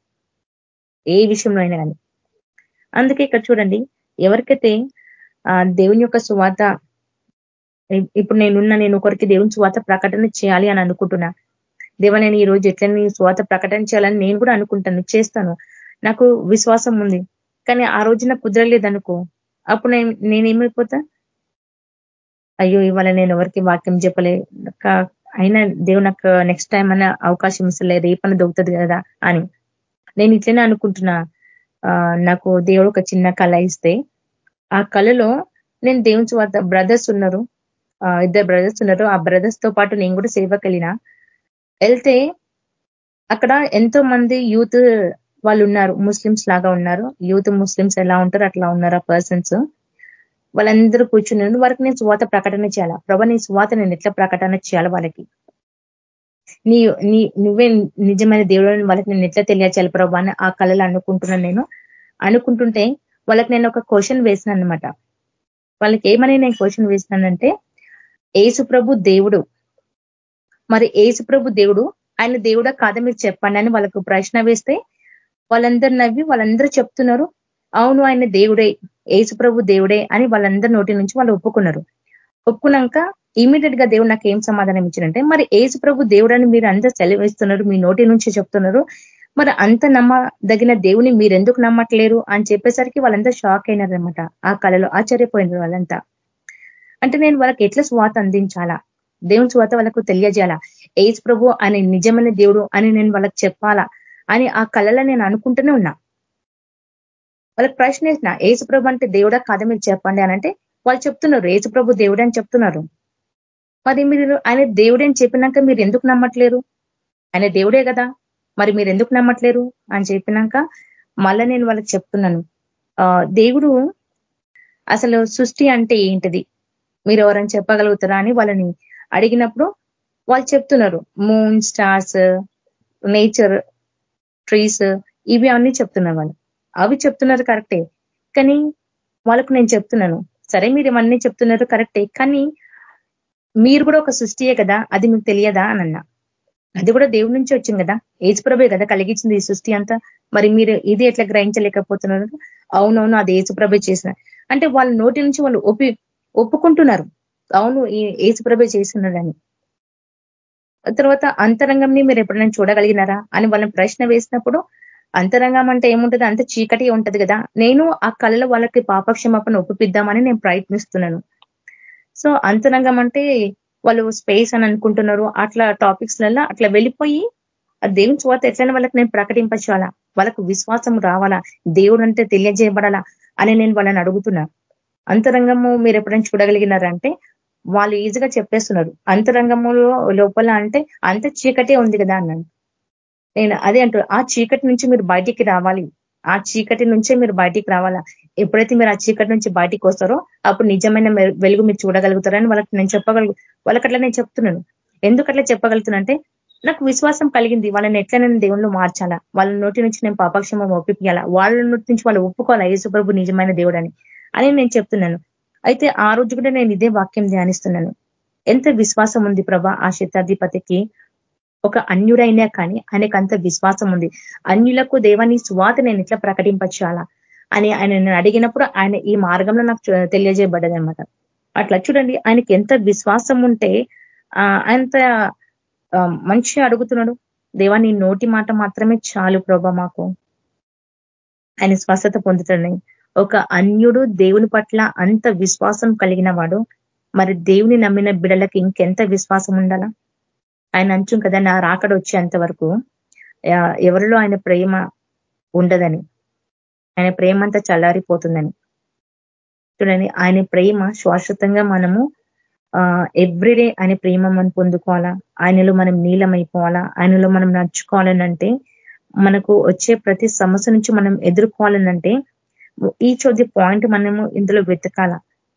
S2: ఏ విషయంలో అయినా కానీ. అందుకే ఇక్కడ చూడండి ఎవరికైతే ఆ దేవుని యొక్క సువాత ఇప్పుడు నేనున్న నేను ఒకరికి దేవుని సువాత ప్రకటన చేయాలి అని అనుకుంటున్నా. దేవ నేను ఈ రోజు ఎట్లా నీ స్వాత ప్రకటన చేయాలని నేను కూడా అనుకుంటాను చేస్తాను. నాకు విశ్వాసం ఉంది. కానీ ఆ రోజున కుదరలేదనుకో అప్పుడు నేనేమైపోతా? అయ్యో ఇవాళ నేను ఎవరికి వాక్యం చెప్పలే. అయినా దేవుడు నాకు నెక్స్ట్ టైం అన్న అవకాశం ఇస్తలేదు ఏ పని దొరుకుతుంది కదా అని. నేను ఇట్లనే అనుకుంటున్నా. నాకు దేవుడు ఒక చిన్న కళ ఇస్తే ఆ కళలో నేను దేవుని వద్ద బ్రదర్స్ ఉన్నారు. ఇద్దరు బ్రదర్స్ ఉన్నారు. ఆ బ్రదర్స్తో పాటు నేను కూడా సేవ కలిగిన వెళ్తే అక్కడ ఎంతో మంది యూత్ వాళ్ళు ఉన్నారు. ముస్లిమ్స్ లాగా ఉన్నారు. యూత్ ముస్లిమ్స్ ఎలా ఉంటారు అట్లా ఉన్నారు ఆ పర్సన్స్ వాళ్ళందరూ కూర్చున్నారు వారికి నేను స్వాత ప్రకటన చేయాలా? ప్రభా నీ స్వాత నేను ఎట్లా ప్రకటన చేయాలి వాళ్ళకి? నీ నీ నువ్వే నిజమైన దేవుడు వాళ్ళకి నేను ఎట్లా తెలియచేయాలి ప్రభా అని ఆ కళలు అనుకుంటున్నాను నేను. అనుకుంటుంటే వాళ్ళకి నేను ఒక క్వశ్చన్ వేసిన అనమాట వాళ్ళకి ఏమని నేను క్వశ్చన్ వేసినానంటే ఏసు ప్రభు దేవుడు. మరి ఏసు ప్రభు దేవుడు ఆయన దేవుడా కాదా మీరు చెప్పండి అని వాళ్ళకు ప్రశ్న వేస్తే వాళ్ళందరూ నవ్వి వాళ్ళందరూ చెప్తున్నారు అవును ఆయన దేవుడే ఏసు ప్రభు దేవుడే అని వాళ్ళందరి నోటి నుంచి వాళ్ళు ఒప్పుకున్నారు. ఒప్పుకున్నాక ఇమీడియట్గా దేవుడు నాకు ఏం సమాధానం ఇచ్చినంటే మరి ఏసు ప్రభు దేవుడని మీరు అందరూ సెలవిస్తున్నారు మీ నోటి నుంచి చెప్తున్నారు. మరి అంత నమ్మదగిన దేవుని మీరెందుకు నమ్మట్లేరు? అని చెప్పేసరికి వాళ్ళంతా షాక్ అయినారనమాట ఆ కళలో ఆశ్చర్యపోయినారు వాళ్ళంతా. అంటే నేను వాళ్ళకి ఎట్లా స్వాత అందించాలా? దేవుని స్వాత వాళ్ళకు తెలియజేయాలా? ఏజ్ ప్రభు అనే నిజమైన దేవుడు అని నేను వాళ్ళకి చెప్పాలా? అని ఆ కళలో నేను అనుకుంటూనే ఉన్నా. వాళ్ళకి ప్రశ్న వేసిన ఏసు ప్రభు అంటే దేవుడా? కాదా మీరు చెప్పండి అనంటే వాళ్ళు చెప్తున్నారు ఏసు ప్రభు దేవుడు అని చెప్తున్నారు. మరి మీరు ఆయన దేవుడే అని చెప్పినాక మీరు ఎందుకు నమ్మట్లేరు? ఆయన దేవుడే కదా. మరి మీరు ఎందుకు నమ్మట్లేరు? అని చెప్పినాక మళ్ళా నేను వాళ్ళకి చెప్తున్నాను. దేవుడు అసలు సృష్టి అంటే ఏంటిది? మీరు ఎవరైనా చెప్పగలుగుతారా అని వాళ్ళని అడిగినప్పుడు వాళ్ళు చెప్తున్నారు. మూన్ స్టార్స్ నేచర్ ట్రీస్ ఇవి అన్నీ చెప్తున్నారు వాళ్ళు. అవి చెప్తున్నారు కరెక్టే. కానీ వాళ్ళకు నేను చెప్తున్నాను. సరే మీరు ఇవన్నీ చెప్తున్నారు కరెక్టే. కానీ మీరు కూడా ఒక సృష్టియే కదా? అది మీకు తెలియదా? అని అది కూడా దేవుడి నుంచి వచ్చింది కదా? ఏసుప్రభే కదా కలిగించింది ఈ సృష్టి అంతా? మరి మీరు ఇది ఎట్లా గ్రహించలేకపోతున్నారు? అవునవును అది ఏసుప్రభే చేసిన. అంటే వాళ్ళ నోటి నుంచి వాళ్ళు ఒప్పి ఒప్పుకుంటున్నారు. అవును ఏసుప్రభే చేస్తున్నాడని. తర్వాత అంతరంగంని మీరు ఎప్పుడైనా చూడగలిగినారా? అని వాళ్ళని ప్రశ్న వేసినప్పుడు అంతరంగం అంటే ఏముంటుంది? అంత చీకటి ఉంటది కదా? నేను ఆ కళలో వాళ్ళకి పాపక్షమాపణ ఒప్పిద్దామని నేను ప్రయత్నిస్తున్నాను. సో అంతరంగం అంటే వాళ్ళు స్పేస్ అని అనుకుంటున్నారు. అట్లా టాపిక్స్లలో అట్లా వెళ్ళిపోయి ఆ దేవుని చూత ఎట్లయినా వాళ్ళకి నేను ప్రకటింపచాలా వాళ్ళకు విశ్వాసం రావాలా? దేవుడు అంటే తెలియజేయబడాలా? అని నేను వాళ్ళని అడుగుతున్నా. అంతరంగము మీరు ఎప్పుడైనా చూడగలిగినారంటే వాళ్ళు ఈజీగా చెప్పేస్తున్నారు. అంతరంగములో లోపల అంటే అంత చీకటే ఉంది కదా అన్నాను నేను అదే అంటారు ఆ చీకటి నుంచి మీరు బయటికి రావాలి. ఆ చీకటి నుంచే మీరు బయటికి రావాలా? ఎప్పుడైతే మీరు ఆ చీకటి నుంచి బయటికి వస్తారో అప్పుడు నిజమైన వెలుగు మీరు చూడగలుగుతారని వాళ్ళకి నేను చెప్పగలుగు వాళ్ళకట్లా నేను చెప్తున్నాను. ఎందుకట్లా చెప్పగలుగుతున్నా అంటే నాకు విశ్వాసం కలిగింది. వాళ్ళని ఎట్లా నేను దేవుళ్ళు మార్చాలా? వాళ్ళ నోటి నుంచి నేను పాపక్షేమం ఒప్పియాలా వాళ్ళ నోటి నుంచి వాళ్ళు ఒప్పుకోవాలా? యేసుప్రభు నిజమైన దేవుడని. అని నేను చెప్తున్నాను. అయితే ఆ రోజు కూడా నేను ఇదే వాక్యం ధ్యానిస్తున్నాను. ఎంత విశ్వాసం ఉంది ప్రభా ఆ శతాధిపతికి? ఒక అన్యుడైనా కానీ ఆయనకు అంత విశ్వాసం ఉంది. అన్యులకు దేవాన్ని స్వాత నేను ఎట్లా ప్రకటింపచ్చాలా అని ఆయన నేను అడిగినప్పుడు ఆయన ఈ మార్గంలో నాకు తెలియజేయబడ్డది అనమాట అట్లా చూడండి ఆయనకి ఎంత విశ్వాసం ఉంటే అంత మంచిగా అడుగుతున్నాడు. దేవా నీ నోటి మాట మాత్రమే చాలు ప్రభా మాకు. ఆయన స్వస్థత పొందుతున్నాయి ఒక అన్యుడు దేవుని పట్ల అంత విశ్వాసం కలిగిన వాడు మరి దేవుని నమ్మిన బిడలకి ఇంకెంత విశ్వాసం ఉండాలా? ఆయన అంచు కదా నా రాకడ వచ్చేంత వరకు ఎవరిలో ఆయన ప్రేమ ఉండదని. ఆయన ప్రేమ అంతా చల్లారిపోతుందని. చూడండి ఆయన ప్రేమ శాశ్వతంగా మనము ఎవ్రీడే ఆయన ప్రేమ మనం పొందుకోవాలా? ఆయనలో మనం నీలమైపోవాలా? ఆయనలో మనం నడుచుకోవాలనంటే మనకు వచ్చే ప్రతి సమస్య నుంచి మనం ఎదుర్కోవాలనంటే ఈ చోది పాయింట్ మనము ఇందులో వెతకాల?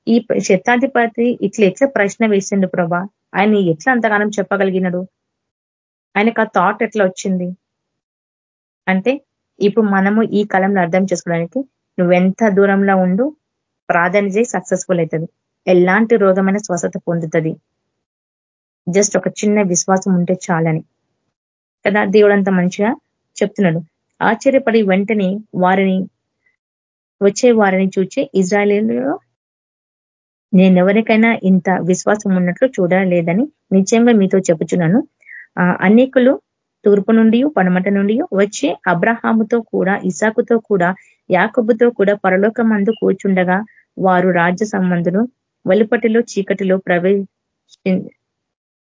S2: ఈ శతాధిపతి ఇట్లా ఎట్లా ప్రశ్న వేసిండు ప్రభా? ఆయన ఎట్లా అంతగానం చెప్పగలిగినడు? ఆయనకు ఆ థాట్ ఎట్లా వచ్చింది? అంటే ఇప్పుడు మనము ఈ కాలంలో అర్థం చేసుకోవడానికి నువ్వెంత దూరంలో ఉండు ప్రార్థన చేయి సక్సెస్ఫుల్ అవుతుంది. ఎలాంటి రోగమైన స్వస్థత పొందుతుంది. జస్ట్ ఒక చిన్న విశ్వాసం ఉంటే చాలని. కదా దేవుడు అంత మంచిగా చెప్తున్నాడు. ఆశ్చర్యపడి వెంటనే వారిని వచ్చే వారిని చూచి ఇజ్రాయేలీలో నేను ఎవరికైనా ఇంత విశ్వాసం ఉన్నట్లు చూడలేదని నిశ్చయంగా మీతో చెప్పుచున్నాను. అనేకులు తూర్పు నుండి పడమట నుండి వచ్చి అబ్రహాముతో కూడా ఇసాకుతో కూడా యాకబుతో కూడా పరలోకమందు కూర్చుండగా వారు రాజ్య సంబంధులు వెలుపటిలో చీకటిలో ప్రవేశ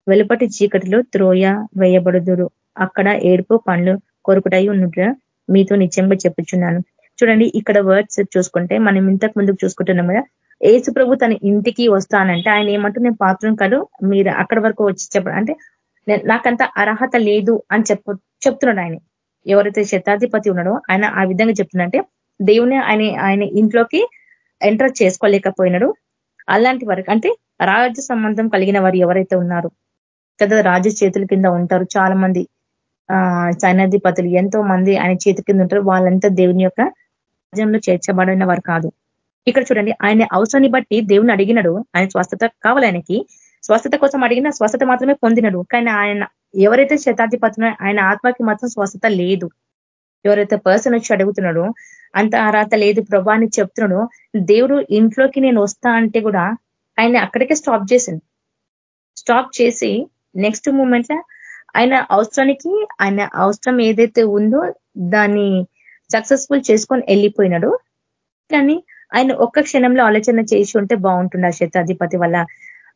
S2: వెలుపటి చీకటిలో త్రోయ వేయబడుదురు. అక్కడ ఏడుపు పండ్లు కొరుకుటై ఉన్నట్టు మీతో నిత్యంగా చెప్పుచున్నాను. చూడండి ఇక్కడ వర్డ్స్ చూసుకుంటే మనం ఇంతకు ముందుకు చూసుకుంటున్నాం కదా. ఏసు ప్రభు తన ఇంటికి వస్తానంటే ఆయన ఏమంటూ నేను పాత్రం కాదు మీరు అక్కడ వరకు వచ్చి చెప్పడం అంటే నాకంత అర్హత లేదు అని చెప్ప చెప్తున్నాడు ఆయన. ఎవరైతే శతాధిపతి ఉన్నాడో ఆయన ఆ విధంగా చెప్తున్నంటే దేవుని ఆయన ఆయన ఇంట్లోకి ఎంటర్ చేసుకోలేకపోయినాడు. అలాంటి వరకు అంటే రాజ్య సంబంధం కలిగిన వారు ఎవరైతే ఉన్నారు కదా రాజు చేతుల కింద ఉంటారు చాలా మంది ఆ సైన్యాధిపతులు ఎంతో మంది ఆయన చేతి కింద ఉంటారు. వాళ్ళంతా దేవుని యొక్క రాజ్యంలో చేర్చబడిన వారు కాదు. ఇక్కడ చూడండి ఆయన అవసరాన్ని బట్టి దేవుని అడిగినడు. ఆయన స్వస్థత కావాలి ఆయనకి. స్వస్థత కోసం అడిగిన స్వస్థత మాత్రమే పొందినడు. కానీ ఆయన ఎవరైతే శతాధిపతున ఆయన ఆత్మకి మాత్రం స్వస్థత లేదు. ఎవరైతే పర్సన్ వచ్చి అడుగుతున్నాడో అంత అర్హత లేదు ప్రభా అని చెప్తున్నాడు దేవుడు ఇంట్లోకి నేను వస్తా అంటే కూడా ఆయన అక్కడికే స్టాప్ చేసింది స్టాప్ చేసి నెక్స్ట్ మూమెంట్లో ఆయన అవసరానికి ఆయన అవసరం ఏదైతే ఉందో దాన్ని సక్సెస్ఫుల్ చేసుకొని వెళ్ళిపోయినాడు. కానీ ఆయన ఒక్క క్షణంలో ఆలోచన చేసి ఉంటే బాగుంటుంది ఆ శతాధిపతి వల్ల.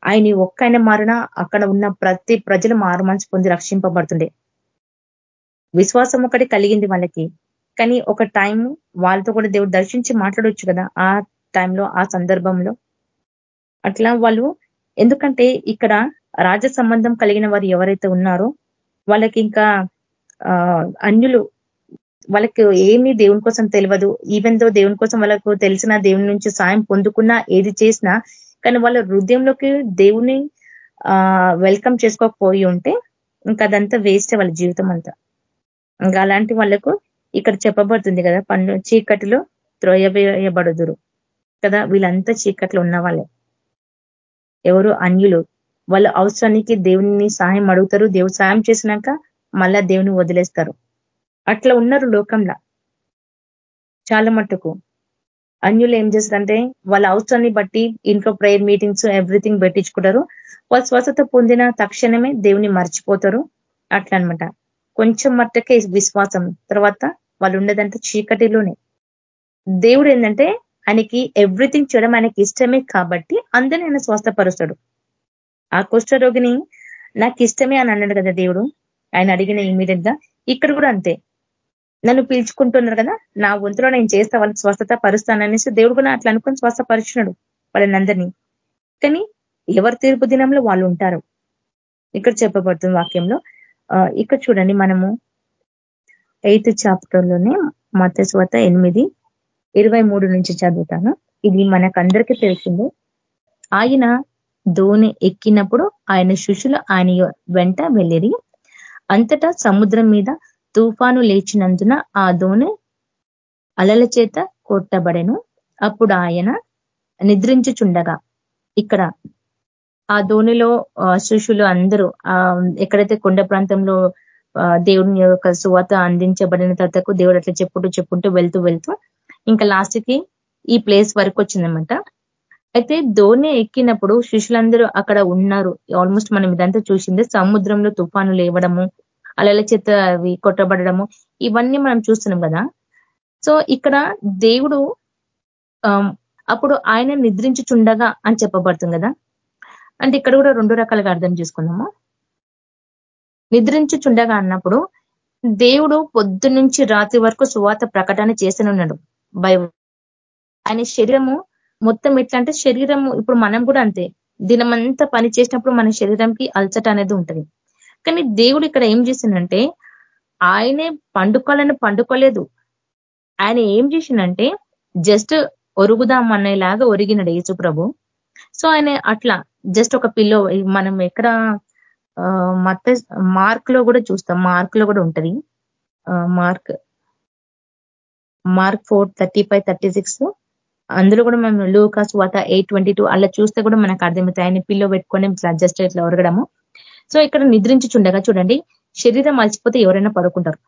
S2: ఆయన ఒక్కైనా మారిన అక్కడ ఉన్న ప్రతి ప్రజలు మారు మనసు పొంది రక్షింపబడుతుండే. విశ్వాసం ఒకటి కలిగింది వాళ్ళకి. కానీ ఒక టైం వాళ్ళతో కూడా దేవుడు దర్శించి మాట్లాడొచ్చు కదా ఆ టైంలో ఆ సందర్భంలో. అట్లా వాళ్ళు ఎందుకంటే ఇక్కడ రాజ సంబంధం కలిగిన వారు ఎవరైతే ఉన్నారో వాళ్ళకి ఇంకా అన్యులు వాళ్ళకి ఏమీ దేవుని కోసం తెలియదు. ఈవెన్ దో దేవుని కోసం వాళ్ళకు తెలిసిన దేవుని నుంచి సాయం పొందుకున్నా ఏది చేసినా కానీ వాళ్ళ హృదయంలోకి దేవుని వెల్కమ్ చేసుకోకపోయి ఉంటే ఇంకా అదంతా వేస్ట్ వాళ్ళ జీవితం అంతా. ఇంకా అలాంటి వాళ్ళకు ఇక్కడ చెప్పబడుతుంది కదా పన్ను చీకటిలో త్రోయవేయబడుదురు కదా వీళ్ళంతా చీకట్లో ఉన్న వాళ్ళే. ఎవరు అన్యులు. వాళ్ళ అవసరానికి దేవుని సహాయం అడుగుతారు దేవుడు సాయం చేసినాక మళ్ళా దేవుని వదిలేస్తారు. అట్లా ఉన్నారు లోకంలో. చాలా మట్టుకు. అన్యులు ఏం చేస్తారంటే వాళ్ళ అవసరాన్ని బట్టి ఇంట్లో ప్రేయర్ మీటింగ్స్ ఎవ్రీథింగ్ పెట్టించుకుంటారు. వాళ్ళు స్వస్థత పొందిన తక్షణమే దేవుని మర్చిపోతారు. అట్లా అనమాట కొంచెం మట్టకే విశ్వాసం. తర్వాత వాళ్ళు ఉండేదంటే చీకటిలోనే. దేవుడు ఏంటంటే ఆయనకి ఎవ్రీథింగ్ చేయడం ఆయనకి ఇష్టమే కాబట్టి అందరినీ ఆయన స్వస్థపరుస్తాడు. ఆ కుష్ఠరోగిని నాకు ఇష్టమే అని అన్నాడు కదా దేవుడు. ఆయన అడిగిన ఇమీడియట్గా ఇక్కడ కూడా అంతే. నన్ను పీల్చుకుంటున్నారు కదా నా వంతులో నేను చేస్తా వాళ్ళకి స్వస్థత పరుస్తాననేసి దేవుడు కూడా అట్లా అనుకుని స్వస్థపరిచినాడు వాళ్ళని కానీ ఎవరి తీర్పు దినంలో వాళ్ళు ఉంటారు? ఇక్కడ చెప్పబడుతుంది వాక్యంలో ఇక్కడ చూడండి మనము ఎయిత్ చాప్టర్లోనే మత స్వత ఎనిమిది ఇరవై మూడు నుంచి చదువుతాను. ఇది మనకందరికీ తెలిసింది. ఆయన ధోని ఎక్కినప్పుడు ఆయన శిష్యులు ఆయన వెంట వెళ్ళిరి. అంతటా సముద్రం మీద తుఫాను లేచినందున ఆ దోణి అలల చేత కొట్టబడెను. అప్పుడు ఆయన నిద్రించుచుండగా ఇక్కడ ఆ ధోనిలో శిష్యులు అందరూ ఎక్కడైతే కొండ ప్రాంతంలో దేవుని యొక్క సువాత అందించబడిన తర్వాతకు దేవుడు అట్లా చెప్పుకుంటూ చెప్పుకుంటూ వెళ్తూ వెళ్తూ ఇంకా లాస్ట్కి ఈ ప్లేస్ వరకు వచ్చిందనమాట అయితే ధోని ఎక్కినప్పుడు శిష్యులందరూ అక్కడ ఉన్నారు. ఆల్మోస్ట్ మనం ఇదంతా చూసింది సముద్రంలో తుఫాను లేవడము అలల చేత అవి కొట్టబడము ఇవన్నీ మనం చూస్తున్నాం కదా. సో ఇక్కడ దేవుడు అప్పుడు ఆయన నిద్రించుచుండగా అని చెప్పబడుతుంది కదా. అంటే ఇక్కడ కూడా రెండు రకాలుగా అర్థం చేసుకుందాము. నిద్రించుచుండగా అన్నప్పుడు దేవుడు పొద్దు నుంచి రాత్రి వరకు సువాత ప్రకటన చేసనున్నాడు బై ఆయన శరీరము మొత్తం ఎట్లా అంటే శరీరము ఇప్పుడు మనం కూడా అంతే. దినమంతా పని చేసినప్పుడు మన శరీరంకి అల్చట అనేది ఉంటుంది. కానీ దేవుడు ఇక్కడ ఏం చేసిందంటే ఆయనే పండుకోవాలని పండుకోలేదు. ఆయన ఏం చేసిందంటే జస్ట్ ఒరుగుదాం అనేలాగా ఒరిగినాడు యేసు ప్రభు సో ఆయన అట్లా జస్ట్ ఒక పిల్లో మనం ఎక్కడ మత మార్క్లో కూడా చూస్తాం. మార్క్లో కూడా ఉంటది. Mark Mark four thirty five thirty six. అందులో కూడా మనం లూకాస్ వాత ఎయిట్ ట్వంటీ టూ అలా చూస్తే కూడా మనకు అర్థమవుతాయి. ఆయన పిల్లో పెట్టుకొని జస్ట్ ఇట్లా ఒరగడము. సో ఇక్కడ నిద్రించుచుండగా చూడండి శరీరం అలసిపోతే ఎవరైనా పడుకుంటారు.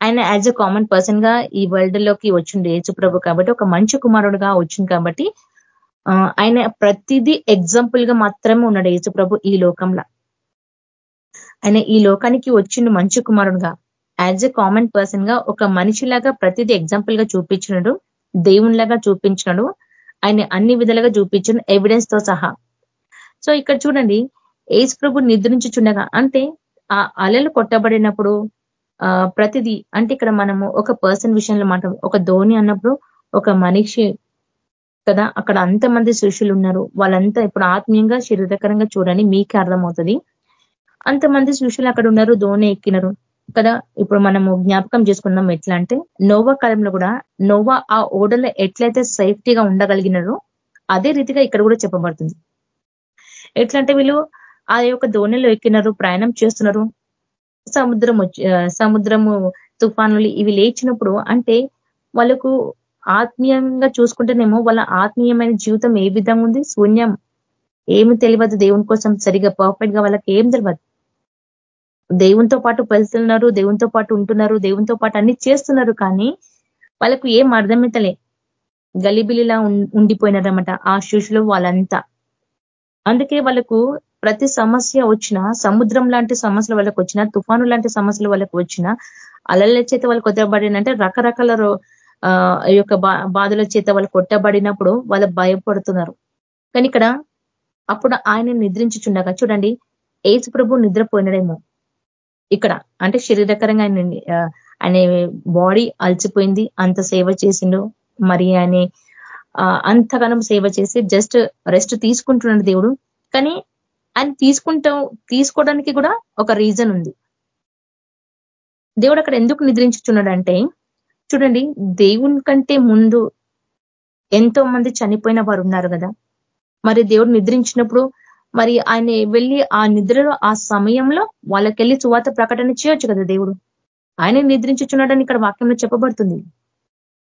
S2: ఆయన యాజ్ ఎ కామన్ పర్సన్గా ఈ వరల్డ్లోకి వచ్చిండు యేసుప్రభు కాబట్టి ఒక మంచి కుమారుడుగా వచ్చింది కాబట్టి ఆయన ప్రతిదీ ఎగ్జాంపుల్గా మాత్రమే ఉన్నాడు యేసుప్రభు ఈ లోకంలో. ఆయన ఈ లోకానికి వచ్చిండు మంచి కుమారుడుగా. యాజ్ ఎ కామన్ పర్సన్గా ఒక మనిషిలాగా ప్రతిదీ ఎగ్జాంపుల్గా చూపించినాడు దేవునిలాగా చూపించినాడు ఆయన అన్ని విధాలుగా చూపించిన ఎవిడెన్స్తో సహా. సో ఇక్కడ చూడండి ఏసు ప్రభు నిద్రించుచుండగా అంటే ఆ అలలు కొట్టబడినప్పుడు ప్రతిదీ అంటే ఇక్కడ మనము ఒక పర్సన్ విషయంలో మాట ఒక ధోని అన్నప్పుడు ఒక మనిషి కదా అక్కడ అంతమంది శిష్యులు ఉన్నారు వాళ్ళంతా ఇప్పుడు ఆత్మీయంగా శరీరకరంగా చూడని మీకే అర్థమవుతుంది. అంతమంది శిష్యులు అక్కడ ఉన్నారు ధోని ఎక్కినారు కదా. ఇప్పుడు మనము జ్ఞాపకం చేసుకుందాం ఎట్లా అంటే నోవా కాలంలో కూడా నోవా ఆ ఓడలో ఎట్లయితే సేఫ్టీగా ఉండగలిగినారో అదే రీతిగా ఇక్కడ కూడా చెప్పబడుతుంది. ఎట్లంటే వీళ్ళు ఆ యొక్క ధోనిలో ఎక్కినారు ప్రయాణం చేస్తున్నారు. సముద్రం సముద్రము తుఫానులు ఇవి లేచినప్పుడు అంటే వాళ్ళకు ఆత్మీయంగా చూసుకుంటేనేమో వాళ్ళ ఆత్మీయమైన జీవితం ఏ విధంగా ఉంది శూన్యం ఏమి తెలియదు. దేవుని కోసం సరిగా పర్ఫెక్ట్గా వాళ్ళకి ఏం తెలియదు. దేవునితో పాటు పరిస్థితున్నారు దేవునితో పాటు ఉంటున్నారు దేవునితో పాటు అన్ని చేస్తున్నారు కానీ వాళ్ళకు ఏం అర్థమైతలే. గలిబిలిలా ఉండిపోయినారన్నమాట ఆ శిష్యులు వాళ్ళంతా. అందుకే వాళ్ళకు ప్రతి సమస్య వచ్చిన సముద్రం లాంటి సమస్యల వాళ్ళకి వచ్చిన తుఫాను లాంటి సమస్యల వాళ్ళకి వచ్చిన అలల చేత వాళ్ళు కొత్తబడినంటే రకరకాల యొక్క బాధల చేత వాళ్ళు కొట్టబడినప్పుడు వాళ్ళు భయపడుతున్నారు. కానీ ఇక్కడ అప్పుడు ఆయన నిద్రించుచుండగా చూడండి ఏసు ప్రభు నిద్రపోయినడేమో. ఇక్కడ అంటే శరీరకరంగా ఆయన ఆయన బాడీ అలసిపోయింది అంత సేవ చేసిండు మరి ఆయన అంతగానం సేవ చేసి జస్ట్ రెస్ట్ తీసుకుంటున్నాడు దేవుడు. కానీ ఆయన తీసుకుంటాం తీసుకోవడానికి కూడా ఒక రీజన్ ఉంది. దేవుడు అక్కడ ఎందుకు నిద్రించుచున్నాడంటే చూడండి దేవుని కంటే ముందు ఎంతో మంది చనిపోయిన వారు ఉన్నారు కదా. మరి దేవుడు నిద్రించినప్పుడు మరి ఆయన వెళ్ళి ఆ నిద్రలో ఆ సమయంలో వాళ్ళకెళ్ళి సువాత ప్రకటన చేయొచ్చు కదా దేవుడు. ఆయన నిద్రించుచున్నాడని ఇక్కడ వాక్యంలో చెప్పబడుతుంది.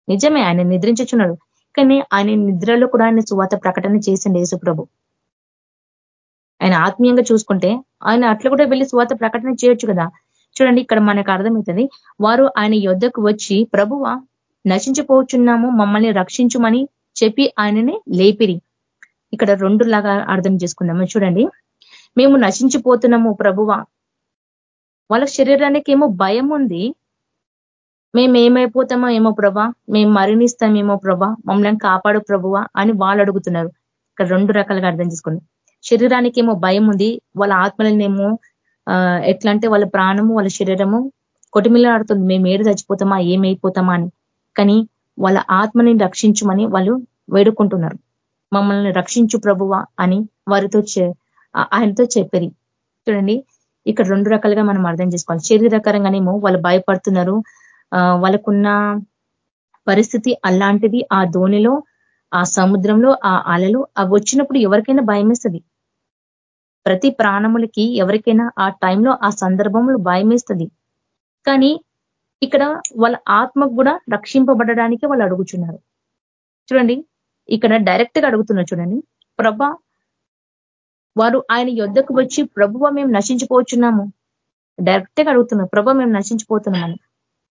S2: నిజమే ఆయన నిద్రించుచున్నాడు. కానీ ఆయన నిద్రలో కూడా ఆయన సువాత ప్రకటన చేసిండు యేసుప్రభు. ఆయన ఆత్మీయంగా చూసుకుంటే ఆయన అట్లా కూడా వెళ్ళి స్వాత ప్రకటన చేయొచ్చు కదా. చూడండి ఇక్కడ మనకు అర్థమవుతుంది. వారు ఆయన యుద్ధకు వచ్చి ప్రభువ నశించిపోచున్నాము మమ్మల్ని రక్షించుమని చెప్పి ఆయనని లేపిరి. ఇక్కడ రెండు లాగా అర్థం చేసుకుందాము. చూడండి మేము నశించిపోతున్నాము ప్రభువ. వాళ్ళ శరీరానికి ఏమో భయం ఉంది. మేము ఏమైపోతామో ఏమో ప్రభా మేము మరణిస్తామేమో ప్రభా మమ్మల్ని కాపాడు ప్రభువ అని వాళ్ళు అడుగుతున్నారు. ఇక్కడ రెండు రకాలుగా అర్థం చేసుకోండి శరీరానికేమో భయం ఉంది వాళ్ళ ఆత్మలనేమో ఎట్లా అంటే వాళ్ళ ప్రాణము వాళ్ళ శరీరము కొటిమిలాడుతుంది మేము ఏడు చచ్చిపోతామా? ఏమైపోతామా? అని. కానీ వాళ్ళ ఆత్మని రక్షించమని వాళ్ళు వేడుకుంటున్నారు. మమ్మల్ని రక్షించు ప్రభువా అని వారితో ఆయనతో చెప్పారు చూడండి ఇక్కడ రెండు రకాలుగా మనం అర్థం చేసుకోవాలి. శరీరకరంగానేమో వాళ్ళు భయపడుతున్నారు. వాళ్ళకున్న పరిస్థితి అలాంటిది. ఆ ధోనిలో ఆ సముద్రంలో ఆ అలలు అవి వచ్చినప్పుడు ఎవరికైనా భయం ప్రతి ప్రాణములకి ఎవరికైనా ఆ టైంలో ఆ సందర్భంలో భయమేస్తుంది. కానీ ఇక్కడ వాళ్ళ ఆత్మకు కూడా రక్షింపబడడానికి వాళ్ళు అడుగుచున్నారు. చూడండి ఇక్కడ డైరెక్ట్గా అడుగుతున్నారు చూడండి. ప్రభా వారు ఆయన యుద్ధకు వచ్చి ప్రభువ మేము నశించిపోతున్నాము డైరెక్ట్గా అడుగుతున్నాం ప్రభ మేము నశించిపోతున్నామని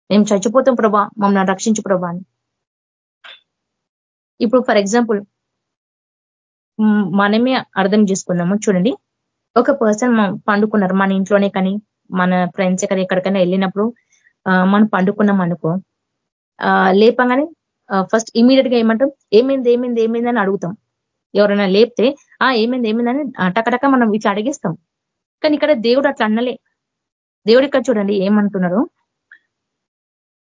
S2: మేము చచ్చిపోతాం ప్రభా మమ్మల్ని రక్షించు ప్రభా అని. ఇప్పుడు ఫర్ ఎగ్జాంపుల్ మనమే అర్థం చేసుకున్నాము చూడండి ఒక పర్సన్ పండుకున్నారు మన ఇంట్లోనే కానీ మన ఫ్రెండ్స్ ఎక్కడ ఎక్కడికైనా వెళ్ళినప్పుడు మనం పండుకున్నాం అనుకో లేపంగానే ఫస్ట్ ఇమీడియట్గా ఏమంటాం ఏమైంది ఏమైంది ఏమైంది అని అడుగుతాం. ఎవరైనా లేపితే ఆ ఏమైంది ఏమైందని టకటక మనం ఇట్లా అడిగిస్తాం. కానీ ఇక్కడ దేవుడు అట్లా అన్నలే దేవుడు ఇక్కడ చూడండి ఏమంటున్నారు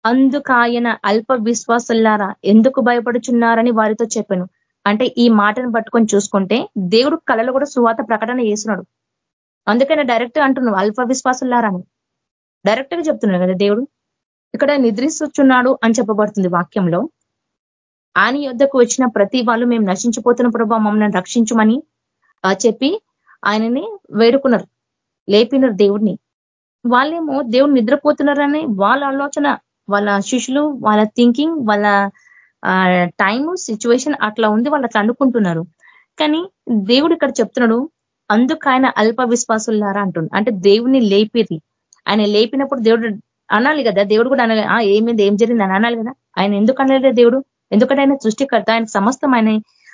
S2: అందుకాయన అల్ప విశ్వాసులారా ఎందుకు భయపడుచున్నారని వారితో చెప్పాను. అంటే ఈ మాటను పట్టుకొని చూసుకుంటే దేవుడు కళలు కూడా సువాత ప్రకటన చేస్తున్నాడు. అందుకనే డైరెక్ట్ అంటున్నాడు అల్ప విశ్వాసులారా డైరెక్ట్గా చెప్తున్నాడు కదా దేవుడు ఇక్కడ నిద్రిస్తున్నాడు అని చెప్పబడుతుంది వాక్యంలో. ఆయన యుద్ధకు వచ్చిన ప్రతి వాళ్ళు మేము నశించిపోతున్న ప్రభావ మమ్మల్ని రక్షించమని చెప్పి ఆయనని వేడుకున్నారు లేపినారు దేవుడిని వాళ్ళేమో దేవుడు నిద్రపోతున్నారని వాళ్ళ ఆలోచన వాళ్ళ శిష్యులు వాళ్ళ థింకింగ్ వాళ్ళ టైం సిచ్యువేషన్ అట్లా ఉంది వాళ్ళు అట్లా అనుకుంటున్నారు. కానీ దేవుడు ఇక్కడ చెప్తున్నాడు అందుకు ఆయన అల్ప విశ్వాసులారా అంటుండు అంటే దేవుని లేపిరి ఆయన లేపినప్పుడు దేవుడు అనాలి కదా. దేవుడు కూడా అనాలి. ఏమైంది? ఏం జరిగింది? అని అనాలి కదా. ఆయన ఎందుకు అనలేదు దేవుడు? ఎందుకంటే ఆయన సృష్టికర్త ఆయన సమస్తం ఆయన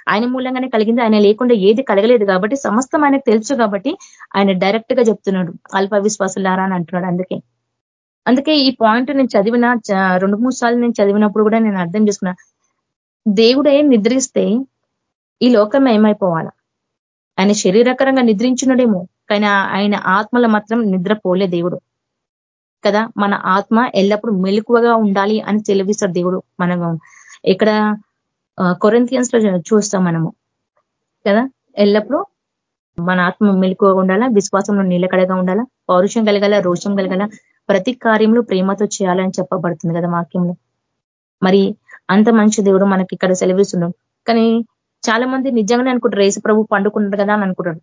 S2: ఆయన మూలంగానే కలిగింది. ఆయన లేకుండా ఏది కలగలేదు కాబట్టి సమస్తం ఆయనకు తెలుసు కాబట్టి ఆయన డైరెక్ట్గా చెప్తున్నాడు. అల్ప విశ్వాసులారా అని అంటున్నాడు అందుకే. అందుకే ఈ పాయింట్ నేను చదివిన రెండు మూడు సార్లు నేను చదివినప్పుడు కూడా నేను అర్థం చేసుకున్నా. దేవుడే నిద్రిస్తే ఈ లోకం ఏమైపోవాల? ఆయన శరీరకరంగా నిద్రించినడేమో కానీ ఆయన ఆత్మలో మాత్రం నిద్రపోలే దేవుడు. కదా మన ఆత్మ ఎల్లప్పుడూ మెలుకువగా ఉండాలి అని తెలివిస్తారు దేవుడు మనం ఇక్కడ కొరెంతియన్స్లో చూస్తాం మనము. కదా ఎల్లప్పుడూ మన ఆత్మ మెలుకువగా ఉండాలా విశ్వాసంలో నిలకడగా ఉండాలా పౌరుషం కలగాల రోషం కలగాల ప్రతి కార్యంలో ప్రేమతో చేయాలని చెప్పబడుతుంది కదా వాక్యంలో. మరి అంత మంచి దేవుడు మనకి ఇక్కడ సెలవిస్తున్నాం కానీ చాలా మంది నిజంగానే అనుకుంటారు రేసు ప్రభు పండుకున్నాడు కదా అని అనుకుంటారు.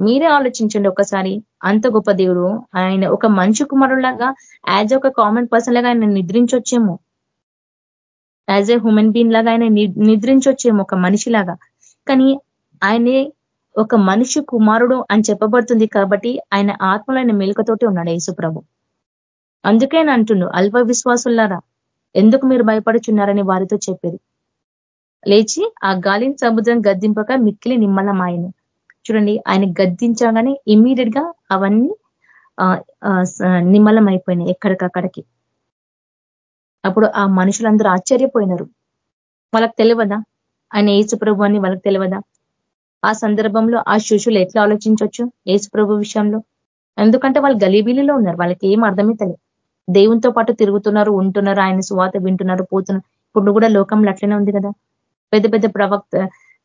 S2: మీరే ఆలోచించండి ఒకసారి అంత గొప్ప దేవుడు ఆయన ఒక మంచి కుమారులాగా యాజ్ ఒక కామన్ పర్సన్ లాగా ఆయన నిద్రించొచ్చేమో. యాజ్ ఏ హ్యూమన్ బీన్ లాగా ఆయన నిద్రించొచ్చేమో ఒక మనిషిలాగా. కానీ ఆయనే ఒక మనిషి కుమారుడు అని చెప్పబడుతుంది కాబట్టి ఆయన ఆత్మలో ఆయన మెలుకతోటి ఉన్నాడు యేసుప్రభు అందుకే అంటుండు అల్ప విశ్వాసులారా ఎందుకు మీరు భయపడుచున్నారని వారితో చెప్పేది. లేచి ఆ గాలిని సముద్రం గద్దింపక మిక్కిలి నిమ్మలమాయను చూడండి ఆయన గద్దించగానే ఇమ్మీడియట్గా అవన్నీ నిమ్మలం అయిపోయినాయి ఎక్కడికక్కడికి. అప్పుడు ఆ మనుషులందరూ ఆశ్చర్యపోయినారు. వాళ్ళకి తెలియదా? ఆయన ఏసుప్రభు అని వాళ్ళకి తెలియదా? ఆ సందర్భంలో ఆ శిష్యులు ఎట్లా ఆలోచించవచ్చు ఏసు ప్రభు విషయంలో? ఎందుకంటే వాళ్ళు గలీబీలిలో ఉన్నారు వాళ్ళకి ఏం అర్థమే తెలియదు దేవునితో పాటు తిరుగుతున్నారు ఉంటున్నారు ఆయన సువాత వింటున్నారు పోతున్నారు. ఇప్పుడు కూడా లోకంలో అట్లనే ఉంది కదా. పెద్ద పెద్ద ప్రవక్త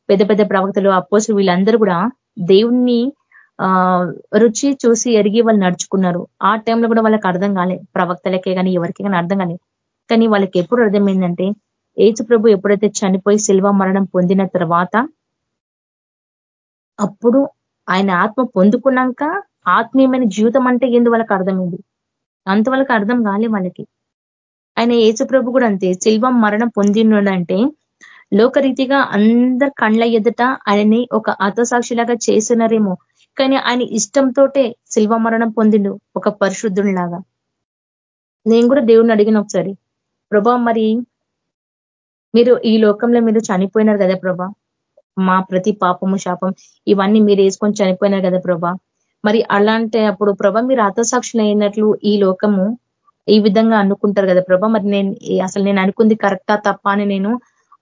S2: పెద్ద పెద్ద ప్రవక్తలు అప్పోసులు వీళ్ళందరూ కూడా దేవుణ్ణి ఆ రుచి చూసి ఎరిగి వాళ్ళు నడుచుకున్నారు. ఆ టైంలో కూడా వాళ్ళకి అర్థం కాలే. ప్రవక్తలకే కానీ ఎవరికి కానీ అర్థం కాలే. కానీ వాళ్ళకి ఎప్పుడు అర్థమైందంటే ఏచు ప్రభు ఎప్పుడైతే చనిపోయి శిల్వ మరణం పొందిన తర్వాత అప్పుడు ఆయన ఆత్మ పొందుకున్నాక ఆత్మీయమైన జీవితం అంటే ఏంది వాళ్ళకి అర్థమైంది. అంత వాళ్ళకి అర్థం కాలే వాళ్ళకి. ఆయన ఏసుప్రభు కూడా అంతే శిల్వం మరణం పొందినంటే లోకరీతిగా అందరు కండ్ల ఎదుట ఆయన్ని ఒక అతసాక్షిలాగా చేసినారేమో కానీ ఆయన ఇష్టంతోటే శిల్వ మరణం పొందిండు ఒక పరిశుద్ధునిలాగా. నేను కూడా దేవుణ్ణి అడిగిన ఒకసారి ప్రభా మరి మీరు ఈ లోకంలో మీరు చనిపోయినారు కదా ప్రభా? మా ప్రతి పాపము శాపం ఇవన్నీ మీరు వేసుకొని చనిపోయినారు కదా ప్రభా? మరి అలాంటి అప్పుడు ప్రభ మీరు ఆత్మసాక్షులు అయినట్లు ఈ లోకము ఈ విధంగా అనుకుంటారు కదా ప్రభ? మరి నేను అసలు నేను అనుకుంది కరెక్టా తప్ప అని నేను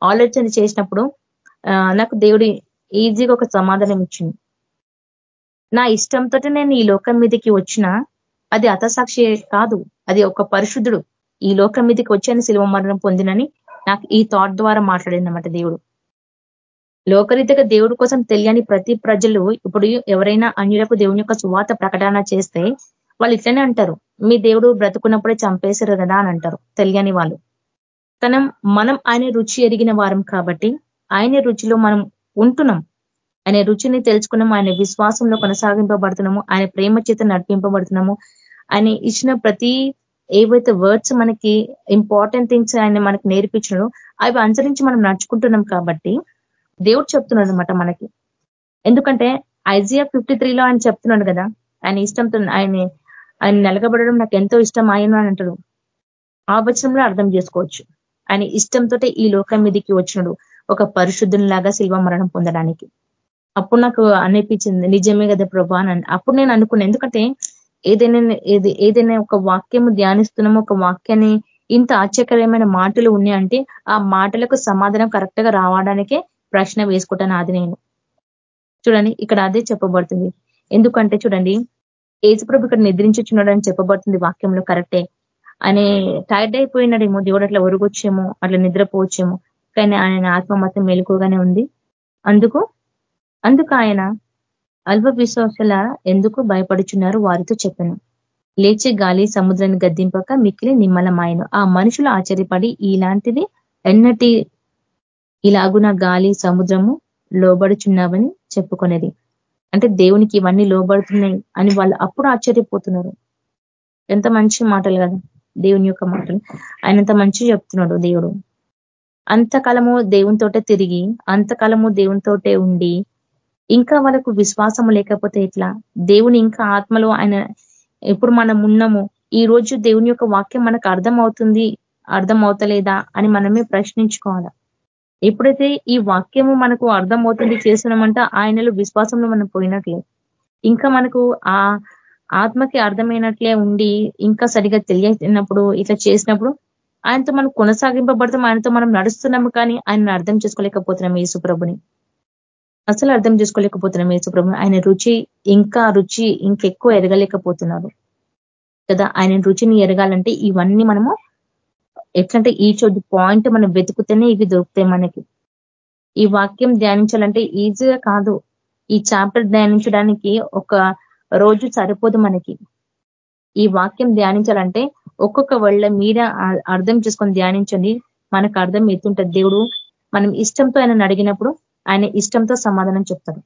S2: ఆలోచన చేసినప్పుడు నాకు దేవుడి ఈజీగా ఒక సమాధానం ఇచ్చింది. నా ఇష్టంతో నేను ఈ లోకం మీదకి వచ్చిన అది అతసాక్షి కాదు అది ఒక పరిశుద్ధుడు. ఈ లోకం మీదకి వచ్చాను శిల్వ మరణం పొందినని నాకు ఈ థాట్ ద్వారా మాట్లాడిందన్నమాట దేవుడు. లోకరీతిగా దేవుడి కోసం తెలియని ప్రతి ప్రజలు ఇప్పుడు ఎవరైనా అన్యులకు దేవుని యొక్క సువాత ప్రకటన చేస్తే వాళ్ళు ఇట్లనే అంటారు. మీ దేవుడు బ్రతుకున్నప్పుడే చంపేశారు కదా అని అంటారు తెలియని వాళ్ళు. తనం మనం ఆయన రుచి ఎరిగిన వారం కాబట్టి ఆయన రుచిలో మనం ఉంటున్నాం. ఆయన రుచిని తెలుసుకున్నాం ఆయన విశ్వాసంలో కొనసాగింపబడుతున్నాము ఆయన ప్రేమ చేత నడిపింపబడుతున్నాము. ఆయన ఇచ్చిన ప్రతి ఏవైతే వర్డ్స్ మనకి ఇంపార్టెంట్ థింగ్స్ ఆయన మనకి నేర్పించడో అవి అనుసరించి మనం నడుచుకుంటున్నాం కాబట్టి దేవుడు చెప్తున్నాడు అనమాట మనకి. ఎందుకంటే ఐజియా ఫిఫ్టీ త్రీలో ఆయన చెప్తున్నాడు కదా ఆయన ఇష్టంతో ఆయన ఆయన నలగబడడం నాకు ఎంతో ఇష్టం ఆయన అని అంటాడు. ఆ వచనంలో అర్థం చేసుకోవచ్చు. ఆయన ఇష్టంతో ఈ లోకం మీదకి వచ్చినాడు ఒక పరిశుద్ధునిలాగా శిల్వ మరణం పొందడానికి. అప్పుడు నాకు అనిపించింది నిజమే కదా ప్రభా అని అప్పుడు నేను అనుకున్నాను ఎందుకంటే ఏదైనా ఏది ఏదైనా ఒక వాక్యము ధ్యానిస్తున్నాము ఒక వాక్యాన్ని ఇంత ఆశ్చర్యకరమైన మాటలు ఉన్నాయంటే ఆ మాటలకు సమాధానం కరెక్ట్గా రావడానికే ప్రశ్న వేసుకుంటాను అది నేను. చూడండి ఇక్కడ అదే చెప్పబడుతుంది. ఎందుకంటే చూడండి ఏసుప్రభు ఇక్కడ నిద్రించుచున్నాడు అని చెప్పబడుతుంది వాక్యంలో కరెక్టే. అనే టైర్డ్ అయిపోయినాడేమో దేవుడు అట్లా ఒరుగొచ్చేమో అట్లా నిద్రపోవచ్చేమో కానీ ఆయన ఆత్మ మాత్రం మెలుకుగానే ఉంది. అందుకు అందుకు ఆయన అల్ప విశ్వాసుల ఎందుకు భయపడుచున్నారు వారితో చెప్పాను. లేచి గాలి సముద్రాన్ని గద్దింపక మిక్కిలి నిమ్మలమాయను. ఆ మనుషులు ఆశ్చర్యపడి ఇలాంటిది ఎన్నటి ఇలాగున గాలి సముద్రము లోబడుచున్నావని చెప్పుకునేది. అంటే దేవునికి ఇవన్నీ లోబడుతున్నాయి అని వాళ్ళు అప్పుడు ఆశ్చర్యపోతున్నారు. ఎంత మంచి మాటలు కదా దేవుని యొక్క మాటలు. ఆయనంత మంచి చెప్తున్నాడు దేవుడు. అంతకాలము దేవునితోటే తిరిగి అంతకాలము దేవునితోటే ఉండి ఇంకా వాళ్ళకు విశ్వాసము లేకపోతే ఎట్లా? దేవుని ఇంకా ఆత్మలో ఆయన ఎప్పుడు మనం ఉన్నాము ఈ రోజు దేవుని యొక్క వాక్యం మనకు అర్థం అవుతుంది అర్థం అవుతలేదా అని మనమే ప్రశ్నించుకోవాలి? ఎప్పుడైతే ఈ వాక్యము మనకు అర్థమవుతుంది చేస్తున్నామంటే ఆయనలో విశ్వాసంలో మనం పోయినట్లే. ఇంకా మనకు ఆ ఆత్మకి అర్థమైనట్లే ఉండి ఇంకా సరిగా తెలియనప్పుడు ఇట్లా చేసినప్పుడు ఆయనతో మనం కొనసాగింపబడతాం ఆయనతో మనం నడుస్తున్నాము కానీ ఆయన అర్థం చేసుకోలేకపోతున్నాం యేసుప్రభుని అసలు అర్థం చేసుకోలేకపోతున్నాం యేసుప్రభుని ఆయన రుచి ఇంకా రుచి ఇంకెక్కువ ఎరగలేకపోతున్నారు. కదా ఆయన రుచిని ఎరగాలంటే ఇవన్నీ మనము ఎట్లంటే ఈ చోటు పాయింట్ మనం వెతుకుతేనే ఇవి దొరుకుతాయి మనకి. ఈ వాక్యం ధ్యానించాలంటే ఈజీగా కాదు. ఈ చాప్టర్ ధ్యానించడానికి ఒక రోజు సరిపోదు మనకి. ఈ వాక్యం ధ్యానించాలంటే ఒక్కొక్క వాళ్ళ మీద అర్థం చేసుకొని ధ్యానించండి. మనకు అర్థం ఎత్తుంటది దేవుడు? మనం ఇష్టంతో ఆయన అడిగినప్పుడు ఆయన ఇష్టంతో సమాధానం చెప్తాడు.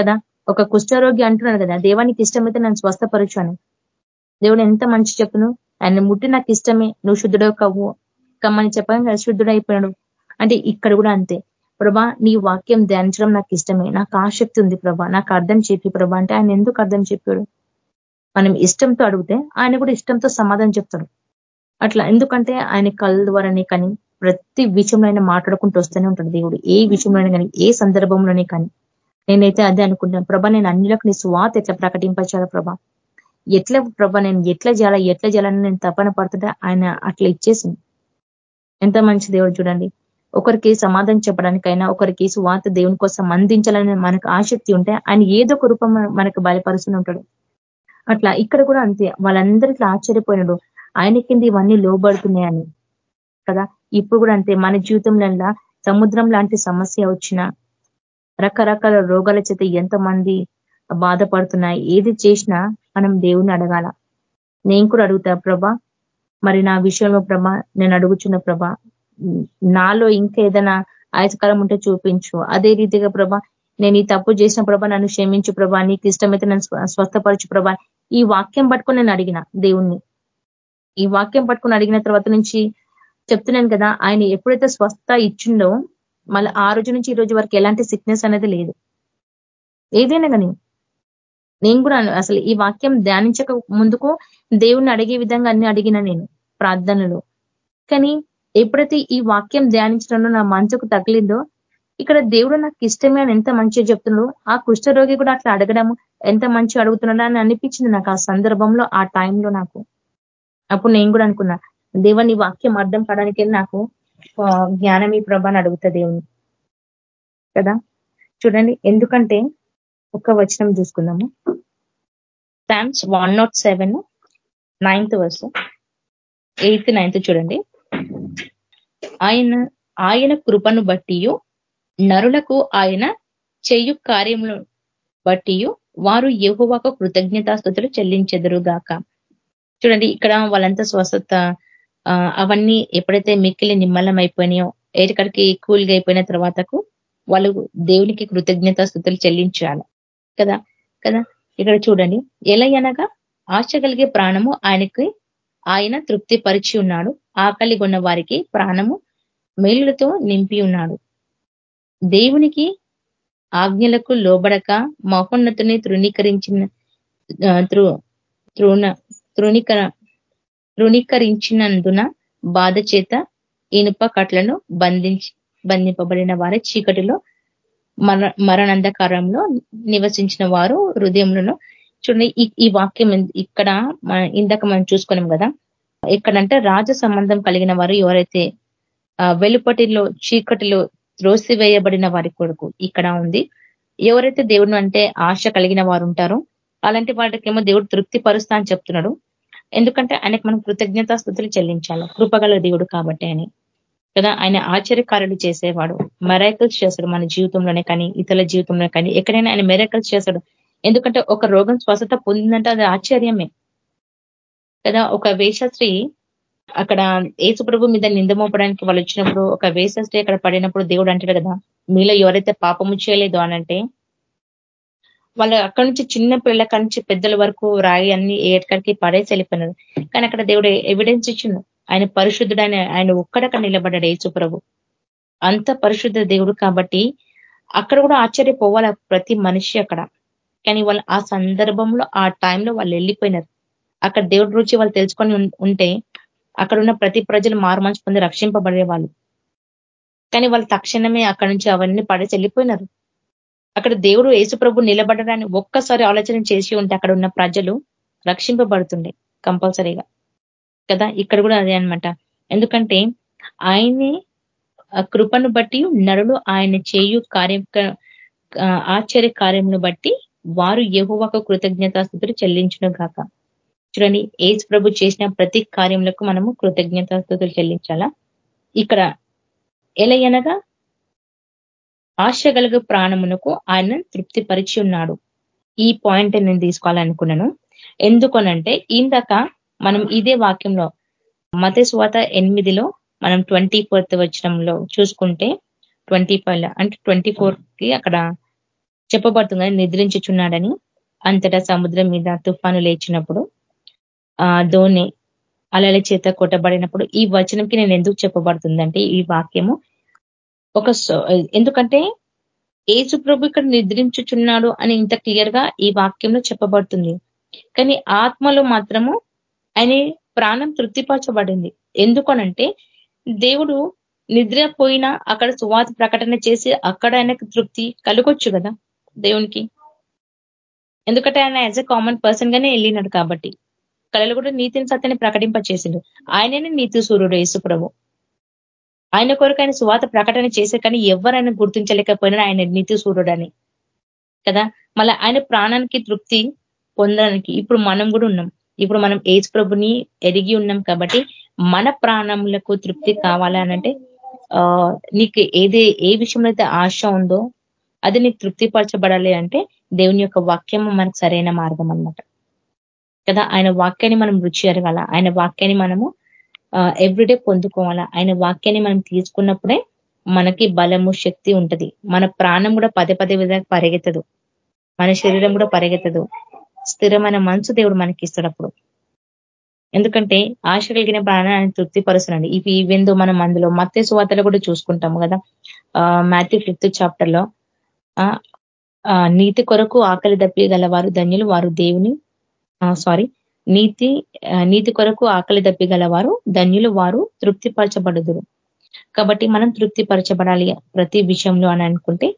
S2: కదా? ఒక కుష్ఠరోగి అంటున్నాడు కదా దేవానికి ఇష్టమైతే నన్ను స్వస్థపరచు అని. దేవుడు ఎంత మంచి చెప్పును? ఆయన ముట్టి నాకు ఇష్టమే. నువ్వు శుద్ధుడో కవ్వు కమ్మని చెప్పగా శుద్ధుడైపోయాడు. అంటే ఇక్కడ కూడా అంతే. ప్రభా నీ వాక్యం ధ్యానించడం నాకు ఇష్టమే. నాకు ఆసక్తి ఉంది ప్రభా. నాకు అర్థం చెప్పి ప్రభా అంటే ఆయన ఎందుకు అర్థం చెప్పాడు? మనం ఇష్టంతో అడిగితే ఆయన కూడా ఇష్టంతో సమాధానం చెప్తాడు. అట్లా ఎందుకంటే ఆయన కళ్ళ ద్వారానే కానీ ప్రతి విషయంలో ఆయన మాట్లాడుకుంటూ వస్తూనే ఉంటాడు దేవుడు. ఏ విషయంలోనే కానీ ఏ సందర్భంలోనే కానీ. నేనైతే అదే అనుకుంటున్నాను. ప్రభా నేను అన్నిలకు నీ స్వాత ఎట్లా ప్రకటింపచాలా ప్రభా? ఎట్లా ప్రభా నేను ఎట్లా చేయాలా ఎట్లా చేయాలని నేను తపన పడుతుంటే ఆయన అట్లా ఇచ్చేసింది. ఎంత మంచి దేవుడు చూడండి. ఒకరికి సమాధానం చెప్పడానికైనా ఒకరికి సువాత దేవుని కోసం అందించాలని మనకు ఆసక్తి ఉంటే ఆయన ఏదో ఒక రూపం మనకు బయలుపరుస్తూనే ఉంటాడు. అట్లా ఇక్కడ కూడా అంతే. వాళ్ళందరికీ ఆశ్చర్యపోయినాడు. ఆయన కింద ఇవన్నీ లోబడుతున్నాయని. కదా? ఇప్పుడు కూడా అంతే. మన జీవితంలో సముద్రం లాంటి సమస్య వచ్చిన రకరకాల రోగాల చేత ఎంతమంది బాధపడుతున్నాయి. ఏది చేసినా మనం దేవుణ్ణి అడగాల. నేను కూడా అడుగుతా ప్రభా మరి నా విషయంలో ప్రభా నేను అడుగుచున్న ప్రభా నాలో ఇంకా ఏదైనా ఆయస్కరం ఉంటే చూపించు. అదే రీతిగా ప్రభా నేను ఈ తప్పు చేసిన ప్రభా నన్ను క్షమించు ప్రభా నీకు ఇష్టమైతే నన్ను స్వస్థపరచు ప్రభా. ఈ వాక్యం పట్టుకొని నేను అడిగిన దేవుణ్ణి. ఈ వాక్యం పట్టుకొని అడిగిన తర్వాత నుంచి చెప్తున్నాను కదా ఆయన ఎప్పుడైతే స్వస్థ ఇచ్చిండో మళ్ళీ ఆ రోజు నుంచి ఈ రోజు వరకు ఎలాంటి సిక్నెస్ అనేది లేదు. ఏదైనా కానీ నేను కూడా అసలు ఈ వాక్యం ధ్యానించక ముందుకు దేవుణ్ణి అడిగే విధంగా అన్ని అడిగిన నేను ప్రార్థనలో. కానీ ఎప్పుడైతే ఈ వాక్యం ధ్యానించడంలో నా మనసుకు తగిలిందో ఇక్కడ దేవుడు నాకు ఇష్టమే అని ఎంత మంచిగా చెప్తున్నాడు ఆ కుష్ఠరోగి కూడా అట్లా అడగడం ఎంత మంచిగా అడుగుతున్నాడా అని అనిపించింది నాకు ఆ సందర్భంలో ఆ టైంలో నాకు. అప్పుడు నేను కూడా అనుకున్నా దేవుని వాక్యం అర్థం కావడానికి నాకు జ్ఞానం ఈ ప్రభాని అడుగుతా దేవుని కదా? చూడండి ఎందుకంటే ఒక వచనం చూసుకుందాము. Thanks one not seven ninth verse eighth ninth చూడండి. ఆయన ఆయన కృపను బట్టి నరులకు ఆయన చెయ్యు కార్యములు బట్టి వారు యహువాకు కృతజ్ఞతాస్థుతులు చెల్లించెదరుగాక చూడండి ఇక్కడ వాళ్ళంతా స్వస్థత అవన్నీ ఎప్పుడైతే మిక్కిలి నిమ్మలం అయిపోయినాయో ఏటికడికి కూల్గా అయిపోయిన తర్వాతకు వాళ్ళు దేవునికి కృతజ్ఞతాస్థుతులు చెల్లించాలి. కదా? కదా? ఇక్కడ చూడండి. ఎలా అనగా ఆశ కలిగే ప్రాణము ఆయనకి ఆయన తృప్తి పరిచి ఉన్నాడు. ఆకలి కొన్న వారికి ప్రాణము మేలులతో నింపి ఉన్నాడు. దేవునికి ఆజ్ఞలకు లోబడక మహోన్నతుని తృణీకరించిన తృణ తృణీకర తృణీకరించినందున బాధ చేత ఇనుప కట్లను బంధించి బంధింపబడిన వారి చీకటిలో మర మరణంధకారంలో నివసించిన వారు హృదయంలో చూడండి. ఈ వాక్యం ఇక్కడ ఇందాక మనం చూసుకున్నాం కదా. ఎక్కడంటే రాజ సంబంధం కలిగిన వారు ఎవరైతే వెలుపటిలో చీకటిలో త్రోసివేయబడిన వారి కొడుకు ఇక్కడ ఉంది. ఎవరైతే దేవుడు అంటే ఆశ కలిగిన వారు ఉంటారో అలాంటి వాటికేమో దేవుడు తృప్తి పరుస్తా అని చెప్తున్నాడు. ఎందుకంటే ఆయనకు మనం కృతజ్ఞతా స్థుతులు చెల్లించాలి. కృపగల దేవుడు కాబట్టి అని. కదా? ఆయన ఆశ్చర్యకారులు చేసేవాడు. మెరైకల్స్ చేస్తాడు మన జీవితంలోనే కానీ ఇతరుల జీవితంలో కానీ. ఎక్కడైనా ఆయన మెరైకల్స్ చేస్తాడు. ఎందుకంటే ఒక రోగం స్వస్థత పొందిందంటే అది ఆశ్చర్యమే. కదా? ఒక వేషశ్రీ అక్కడ ఏసుప్రభు మీద నిందమోపడానికి వాళ్ళు వచ్చినప్పుడు ఒక వేషశ్రీ అక్కడ పడినప్పుడు దేవుడు అంటాడు కదా మీలో ఎవరైతే పాపము చేయలేదు అనంటే వాళ్ళు అక్కడి నుంచి చిన్న పిల్లల నుంచి పెద్దల వరకు రాయి అన్ని ఏటకడికి పడేసి వెళ్ళిపోయినారు. కానీ అక్కడ దేవుడు ఎవిడెన్స్ ఇచ్చిండు. ఆయన పరిశుద్ధుడైన ఆయన ఆయన ఒక్కడక్కడ నిలబడ్డాడు ఏసుప్రభు అంత పరిశుద్ధ దేవుడు కాబట్టి అక్కడ కూడా ఆశ్చర్యపోవాలి ప్రతి మనిషి అక్కడ. కానీ వాళ్ళు ఆ సందర్భంలో ఆ టైంలో వాళ్ళు వెళ్ళిపోయినారు. అక్కడ దేవుడి రుచి వాళ్ళు తెలుసుకొని ఉంటే అక్కడ ఉన్న ప్రతి ప్రజలు మారుమంచి పొంది రక్షింపబడే వాళ్ళు. కానీ వాళ్ళు తక్షణమే అక్కడ నుంచి అవన్నీ పడేసి వెళ్ళిపోయినారు. అక్కడ దేవుడు యేసుప్రభు నిలబడడాన్ని ఒక్కసారి ఆలోచన చేసి ఉంటే అక్కడ ఉన్న ప్రజలు రక్షింపబడుతుండే కంపల్సరీగా. కదా? ఇక్కడ కూడా అదే అనమాట ఎందుకంటే ఆయన్ని కృపను బట్టి నరుడు ఆయన చేయు కార్యం ఆశ్చర్య కార్యమును బట్టి వారు యహువకు కృతజ్ఞతాస్థుతులు చెల్లించడం కాక చూడండి ఏజ్ ప్రభు చేసిన ప్రతి కార్యములకు మనము కృతజ్ఞతాస్థుతులు చెల్లించాలా? ఇక్కడ ఎలయనగా ఆశ కలుగు ప్రాణమునకు ఆయన తృప్తిపరిచి ఉన్నాడు. ఈ పాయింట్ నేను తీసుకోవాలనుకున్నాను. ఎందుకనంటే ఇందాక మనం ఇదే వాక్యంలో మత స్వాత ఎనిమిదిలో మనం ట్వంటీ ఫోర్త్ వచ్చినంలో చూసుకుంటే ట్వంటీ ఫైవ్ అంటే ట్వంటీ కి అక్కడ చెప్పబడుతుంది నిద్రించుచున్నాడని అంతటా సముద్రం మీద తుఫాను లేచినప్పుడు ఆ ధోని అలల చేత కొట్టబడినప్పుడు ఈ వచనంకి నేను ఎందుకు చెప్పబడుతుందంటే ఈ వాక్యము ఒక ఎందుకంటే ఏసు ప్రభు ఇక్కడ నిద్రించుచున్నాడు అని ఇంత క్లియర్గా ఈ వాక్యంలో చెప్పబడుతుంది. కానీ ఆత్మలో మాత్రము ఆయన ప్రాణం తృప్తిపరచబడింది. ఎందుకనంటే దేవుడు నిద్రపోయినా అక్కడ సువాత ప్రకటన చేసి అక్కడ ఆయనకు తృప్తి కలగొచ్చు కదా దేవునికి. ఎందుకంటే ఆయన యాజ్ ఎ కామన్ పర్సన్ గానే వెళ్ళినాడు కాబట్టి. కళలు కూడా నీతిని సత్యని ప్రకటింప చేసిండు ఆయననే నీతి సూర్యుడు యేసుప్రభు ఆయన కొరకు ఆయన సువాత ప్రకటన చేసే కానీ ఎవరైనా గుర్తించలేకపోయినా ఆయన నీతి సూర్యుడని. కదా? మళ్ళీ ఆయన ప్రాణానికి తృప్తి పొందడానికి ఇప్పుడు మనం కూడా ఉన్నాం. ఇప్పుడు మనం ఏజ్ ప్రభుని ఎరిగి ఉన్నాం కాబట్టి మన ప్రాణములకు తృప్తి కావాలనంటే నీకు ఏదే ఏ విషయంలో అయితే ఆశ ఉందో అది నీకు తృప్తిపరచబడాలి అంటే దేవుని యొక్క వాక్యం మనకు సరైన మార్గం అనమాట కదా ఆయన వాక్యాన్ని మనం రుచి ఎరగాల ఆయన వాక్యాన్ని మనము ఎవ్రీడే పొందుకోవాలా. ఆయన వాక్యాన్ని మనం తీసుకున్నప్పుడే మనకి బలము శక్తి ఉంటది. మన ప్రాణం కూడా పదే పదే విధంగా పరిగెత్తదు. మన శరీరం కూడా పరిగెత్తదు. స్థిరమైన మనసు దేవుడు మనకి ఇస్తాడు అప్పుడు ఎందుకంటే ఆశ కలిగిన ప్రాణాన్ని తృప్తిపరుస్తున్నాడు. ఇవి ఇవెందో మనం అందులో మత్తే సువార్తలు కూడా చూసుకుంటాము కదా. మాథ్యూ ఫిఫ్త్ చాప్టర్లో నీతి కొరకు ఆకలి దప్పి గలవారు ధన్యులు వారు దేవుని సారీ నీతి నీతి కొరకు ఆకలి దప్పి గలవారు ధన్యులు వారు తృప్తిపరచబడుదురు. కాబట్టి మనం తృప్తిపరచబడాలి ప్రతి విషయంలో అని అనుకుంటే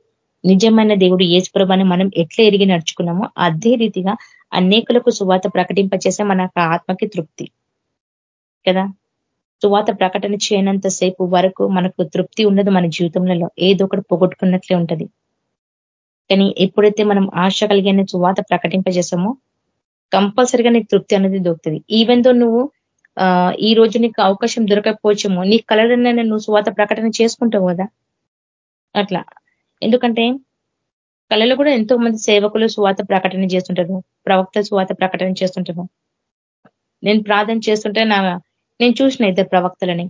S2: నిజమైన దేవుడు ఏసుప్రభాని మనం ఎట్లా ఎరిగి నడుచుకున్నామో అదే రీతిగా అనేకులకు సువాత ప్రకటింపచేసే మన ఆత్మకి తృప్తి. కదా? సువాత ప్రకటన చేయనంత సేపు వరకు మనకు తృప్తి ఉండదు మన జీవితంలో. ఏదో ఒకటి పొగొట్టుకున్నట్లే ఉంటది. కానీ ఎప్పుడైతే మనం ఆశ కలిగిన సువాత ప్రకటింపజేసామో కంపల్సరిగా నీకు తృప్తి అనేది దొరుకుతుంది. ఈవెన్ దో నువ్వు ఈ రోజు నీకు అవకాశం దొరకకపోవచ్చేమో నీ కలడనైనా నువ్వు సువాత ప్రకటన చేసుకుంటావు కదా? అట్లా. ఎందుకంటే కళలో కూడా ఎంతో మంది సేవకులు సువాత ప్రకటన చేస్తుంటారు. ప్రవక్త సువాత ప్రకటన చేస్తుంటారు. నేను ప్రార్థన చేస్తుంటే నా నేను చూసిన ఇద్దరు ప్రవక్తలని.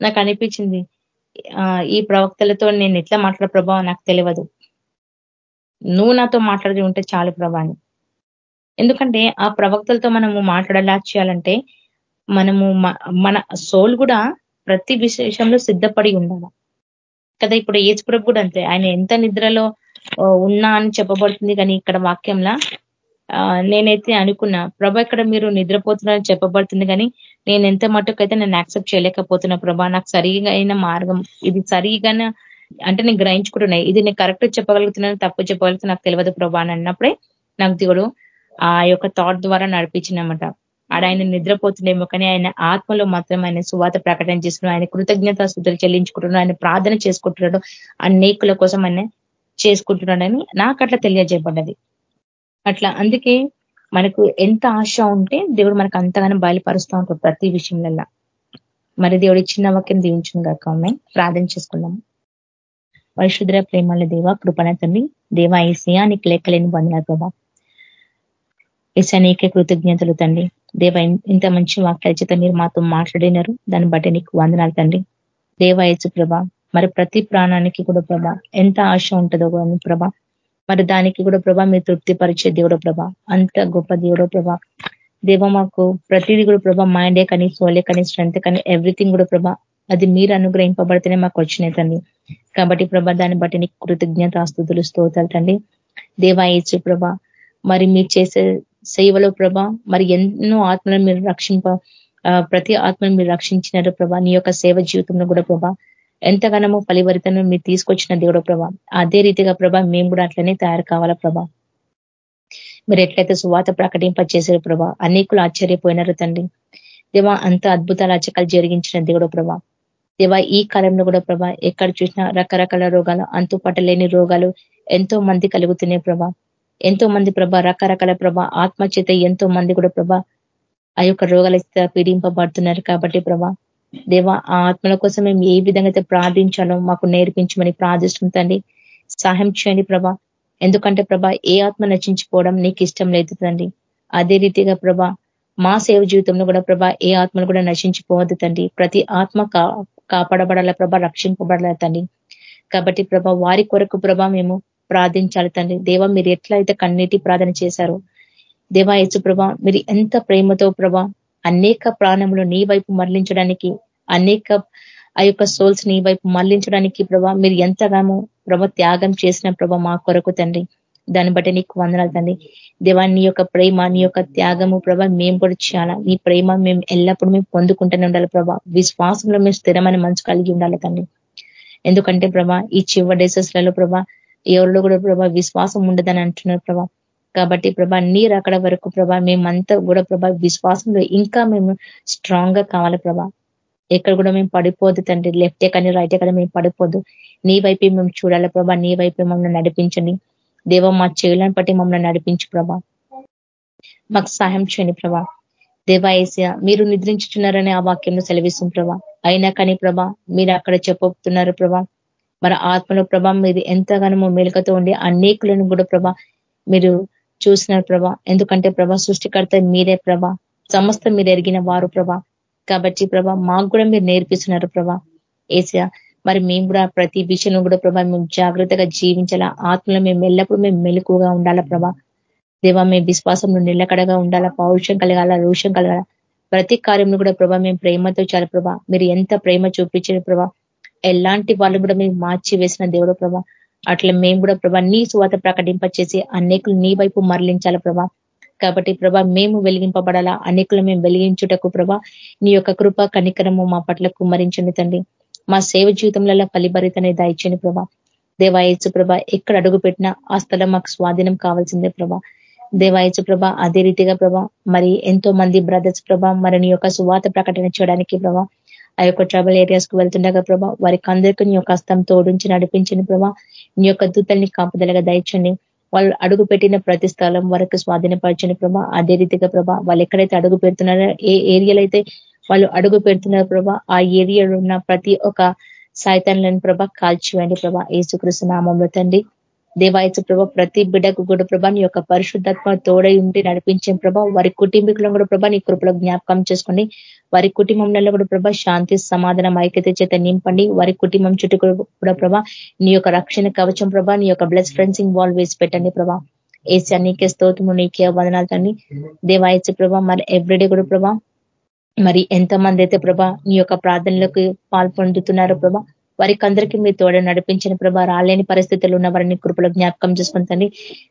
S2: నాకు అనిపించింది ఈ ప్రవక్తలతో నేను ఎట్లా మాట్లాడే ప్రభావం నాకు తెలియదు. నువ్వు నాతో మాట్లాడి ఉంటే చాలు ప్రభాని ఎందుకంటే ఆ ప్రవక్తలతో మనము మాట్లాడేలా చేయాలంటే మనము మన సోల్ కూడా ప్రతి విశేషంలో సిద్ధపడి ఉండాలి. కదా ఇప్పుడు ఏజ్పురకు కూడా అంతే. ఆయన ఎంత నిద్రలో ఉన్నా అని చెప్పబడుతుంది కానీ ఇక్కడ వాక్యంలా నేనైతే అనుకున్నా ప్రభా ఇక్కడ మీరు నిద్రపోతున్నారని చెప్పబడుతుంది కానీ నేను ఎంత మటుకైతే నేను యాక్సెప్ట్ చేయలేకపోతున్నా ప్రభా నాకు సరిగా అయిన మార్గం ఇది సరిగానే అంటే నేను గ్రహించుకుంటున్నాయి ఇది నేను కరెక్ట్ చెప్పగలుగుతున్నాను తప్పు చెప్పగలుగుతున్నా నాకు తెలియదు ప్రభా అని అన్నప్పుడే నాకు దిగుడు ఆ యొక్క థాట్ ద్వారా నడిపించినమాట. ఆడ ఆయన నిద్రపోతుండేమో కానీ ఆయన ఆత్మలో మాత్రం ఆయన సువాత ప్రకటన చేస్తున్నాడు ఆయన కృతజ్ఞత స్థుతులు చెల్లించుకుంటున్నాడు ఆయన ప్రార్థన చేసుకుంటున్నాడు అనేకుల కోసం ఆయన చేసుకుంటున్నాడని నాకు అట్లా తెలియజేయబడ్డది. అట్లా అందుకే మనకు ఎంత ఆశ ఉంటే దేవుడు మనకు అంతగానో బయలుపరుస్తూ ఉంటాడు ప్రతి విషయంలో మరి దేవుడు ఇచ్చిన వాక్యం దీవించిన కాక ఉన్నాయి ప్రార్థన చేసుకున్నాము పరిశుద్ర ప్రేమల దేవ కృపణ తండ్రి దేవ ఈ నీకు లెక్కలేని బంధువుల ప్రభా. ఏసా నీకే కృతజ్ఞతలు తండ్రి దేవ ఇంత మంచి వాక్యాల చేత మీరు మాతో మాట్లాడినారు. దాన్ని బట్టి నీకు వందనాలు తండ్రి. దేవాయచు ప్రభ మరి ప్రతి ప్రాణానికి కూడా ప్రభ ఎంత ఆశ ఉంటుందో ప్రభ మరి దానికి కూడా ప్రభా మీరు తృప్తిపరిచే దేవుడో ప్రభా అంత గొప్ప దేవుడో ప్రభా. దేవ మాకు ప్రతిదీ కూడా ప్రభా మైండే కానీ సోలే కానీ స్ట్రెంత్ కానీ ఎవ్రీథింగ్ కూడా ప్రభా అది మీరు అనుగ్రహింపబడితేనే మాకు వచ్చినాయి తండ్రి. కాబట్టి ప్రభా దాన్ని బట్టి నీకు కృతజ్ఞత ఆస్తుతులు స్తోతాలు తండ్రి. దేవా ప్రభ మరి మీరు చేసే సేవలో ప్రభా మరి ఎన్నో ఆత్మలను మీరు రక్షింప ప్రతి ఆత్మను మీరు రక్షించినారు ప్రభా నీ యొక్క సేవ జీవితంలో కూడా ప్రభా. ఎంతగానో ఫలివరితను మీరు తీసుకొచ్చిన దేవుడు ప్రభా. అదే రీతిగా ప్రభా మేము కూడా అట్లనే తయారు కావాలా ప్రభా. మీరు ఎట్లయితే సువాత ప్రకటింప చేశారు ప్రభా అనేకులు ఆశ్చర్యపోయినారు తండ్రి. దేవా అంత అద్భుతాలు అచకాలు జరిగించిన దేవుడు ప్రభా. దేవా ఈ కాలంలో కూడా ప్రభా ఎక్కడ చూసినా రకరకాల రోగాలు అంతు పట్టలేని రోగాలు ఎంతో మంది కలుగుతున్నాయి ప్రభా. ఎంతో మంది ప్రభా రకరకాల ప్రభా ఆత్మచేత ఎంతో మంది కూడా ప్రభ ఆ యొక్క రోగాల పీడింపబడుతున్నారు కాబట్టి ప్రభా దేవా ఆ ఆత్మల కోసం మేము ఏ విధంగా అయితే ప్రార్థించాలో మాకు నేర్పించమని ప్రార్థిస్తుంది సహాయం చేయండి ప్రభా. ఎందుకంటే ప్రభా ఏ ఆత్మ నచించుకోవడం నీకు ఇష్టం లేదు తండ్రి. అదే రీతిగా ప్రభా మా సేవ జీవితంలో కూడా ప్రభా ఏ ఆత్మను కూడా నశించిపోవద్దు తండ్రి. ప్రతి ఆత్మ కాపాడబడాల ప్రభా రక్షింపబడాల తండ్రి. కాబట్టి ప్రభా వారి కొరకు ప్రభా మేము ప్రార్థించాలి తండ్రి. దేవ మీరు ఎట్లా అయితే కన్నీటి ప్రార్థన చేశారో దేవా యేసు ప్రభా మీరు ఎంత ప్రేమతో ప్రభా అనేక ప్రాణములు నీ వైపు మరలించడానికి అనేక ఆ యొక్క సోల్స్ నీ వైపు మళ్ళించడానికి ప్రభా మీరు ఎంతగానో ప్రభ త్యాగం చేసిన ప్రభ మా కొరకు తండ్రి. దాన్ని బట్టి నీకు వందనాలు తండ్రి. దేవా నీ యొక్క ప్రేమ నీ యొక్క త్యాగము ప్రభ మేము కూడా చేయాలా. నీ ప్రేమ మేము ఎల్లప్పుడూ మేము పొందుకుంటూనే ఉండాలి ప్రభా. విశ్వాసంలో మేము స్థిరమైన మనసు కలిగి ఉండాలి తండ్రి. ఎందుకంటే ప్రభా ఈ చివరి డేసెస్లలో ప్రభా ఎవరిలో కూడా ప్రభా విశ్వాసం ఉండదని అంటున్నారు ప్రభా. కాబట్టి ప్రభా నీరు అక్కడ వరకు ప్రభా మేమంతా కూడా ప్రభా విశ్వాసంలో ఇంకా మేము స్ట్రాంగ్గా కావాలి ప్రభా. ఎక్కడ కూడా మేము పడిపోదు తండ్రి. లెఫ్టే కానీ రైటే కానీ మేము పడిపోదు. నీ వైపే మేము చూడాలి ప్రభా. నీ వైపే మమ్మల్ని నడిపించండి. దేవ మా చేయాలని బట్టి మమ్మల్ని నడిపించు ప్రభా. మాకు సహాయం చేయండి ప్రభా. దేవాయస్య మీరు నిద్రించుతున్నారని ఆ వాక్యంలో సెలవిస్తుంది ప్రభా. అయినా కానీ ప్రభా మీరు అక్కడ చెప్పబోతున్నారు ప్రభా. మరి ఆత్మలో ప్రభా మీరు ఎంతగానో మేలుకతో ఉండి అనేకులను కూడా ప్రభా మీరు చూసినారు ప్రభా. ఎందుకంటే ప్రభా సృష్టికర్త మీరే ప్రభా. సమస్త మీరు ఎరిగిన వారు ప్రభా. కాబట్టి ప్రభా మాకు కూడా మీరు నేర్పిస్తున్నారు ప్రభా. ఏసా మరి మేము కూడా ప్రతి విషయంలో కూడా ప్రభా మేము జాగ్రత్తగా జీవించాలా? ఆత్మలో మేము ఎల్లప్పుడూ మేము మెలకుగా ఉండాలా ప్రభా? దేవా మేము విశ్వాసంలో నిలకడగా ఉండాలా? పౌరుషం కలగాల? రోషం కలగాల? ప్రతి కార్యంలో కూడా ప్రభా మేము ప్రేమతో చాలా ప్రభా? మీరు ఎంత ప్రేమ చూపించిన ప్రభా? ఎలాంటి వాళ్ళు కూడా మేము మార్చి వేసిన దేవుడు ప్రభా. అట్లా మేము కూడా ప్రభా నీ సువాత ప్రకటింపచేసి అనేకులు నీ వైపు మరలించాల ప్రభా. కాబట్టి ప్రభా మేము వెలిగింపబడాలా అనేకులు మేము వెలిగించుటకు ప్రభా నీ యొక్క కృప కనికరము మా పట్ల కుమ్మరించండి తండ్రి. మా సేవ జీవితంలో ఫలిభరితనే దాయిచ్చని ప్రభా. దేవాయచు ప్రభ ఎక్కడ అడుగు పెట్టినా ఆ స్థలం మాకు స్వాధీనం కావాల్సిందే ప్రభా. దేవాయచు ప్రభ అదే రీతిగా ప్రభా మరి ఎంతో మంది బ్రదర్స్ ప్రభా మరి నీ యొక్క సువాత ప్రకటన చేయడానికి ప్రభా ఆ యొక్క ట్రబుల్ ఏరియాస్కు వెళ్తుండగా ప్రభా వారికి అందరికీ నీ యొక్క హస్తం తోడించి నడిపించిన ప్రభా. నీ యొక్క దూతల్ని కాపుదలగా దయచండి. వాళ్ళు అడుగు పెట్టిన ప్రతి స్థలం వరకు స్వాధీనపరచని ప్రభా. అదే రీతిగా ప్రభా వాళ్ళు ఎక్కడైతే అడుగు పెడుతున్నారో ఏ ఏరియాలో అయితే వాళ్ళు అడుగు పెడుతున్నారు ప్రభా ఆ ఏరియాలో ఉన్న ప్రతి ఒక్క సాయితాన్లను ప్రభా కాల్చివేయండి ప్రభా. ఏసుకృష్ణ నామంలో తండ్రి. దేవాయచ ప్రభా ప్రతి బిడ్డకు కూడా ప్రభా నీ యొక్క పరిశుద్ధాత్మ తోడై ఉండి నడిపించే ప్రభా వారి కుటుంబీకులను కూడా ప్రభా నీ కృపలో జ్ఞాపకం చేసుకోండి వారి కుటుంబంలో కూడా ప్రభా శాంతి సమాధానం ఐక్యత చేత నింపండి. వారి కుటుంబం చుట్టూ కూడా ప్రభా నీ యొక్క రక్షణ కవచం ప్రభా నీ యొక్క బ్లడ్ ఫ్రెన్సింగ్ వాల్ వేసి పెట్టండి ప్రభా. ఏసీ నీకే స్తోత్రము నీకే వదనాలు తండ్రి. దేవాయత్స ప్రభా మరి ఎవ్రీడే కూడా ప్రభా మరి ఎంతమంది అయితే ప్రభా నీ యొక్క ప్రార్థనలకు పాల్పొందుతున్నారో ప్రభా వారికి అందరికీ మీ తోడ నడిపించిన ప్రభా రాలేని పరిస్థితులు ఉన్న వారిని కృపలో జ్ఞాపకం చేసుకుంటండి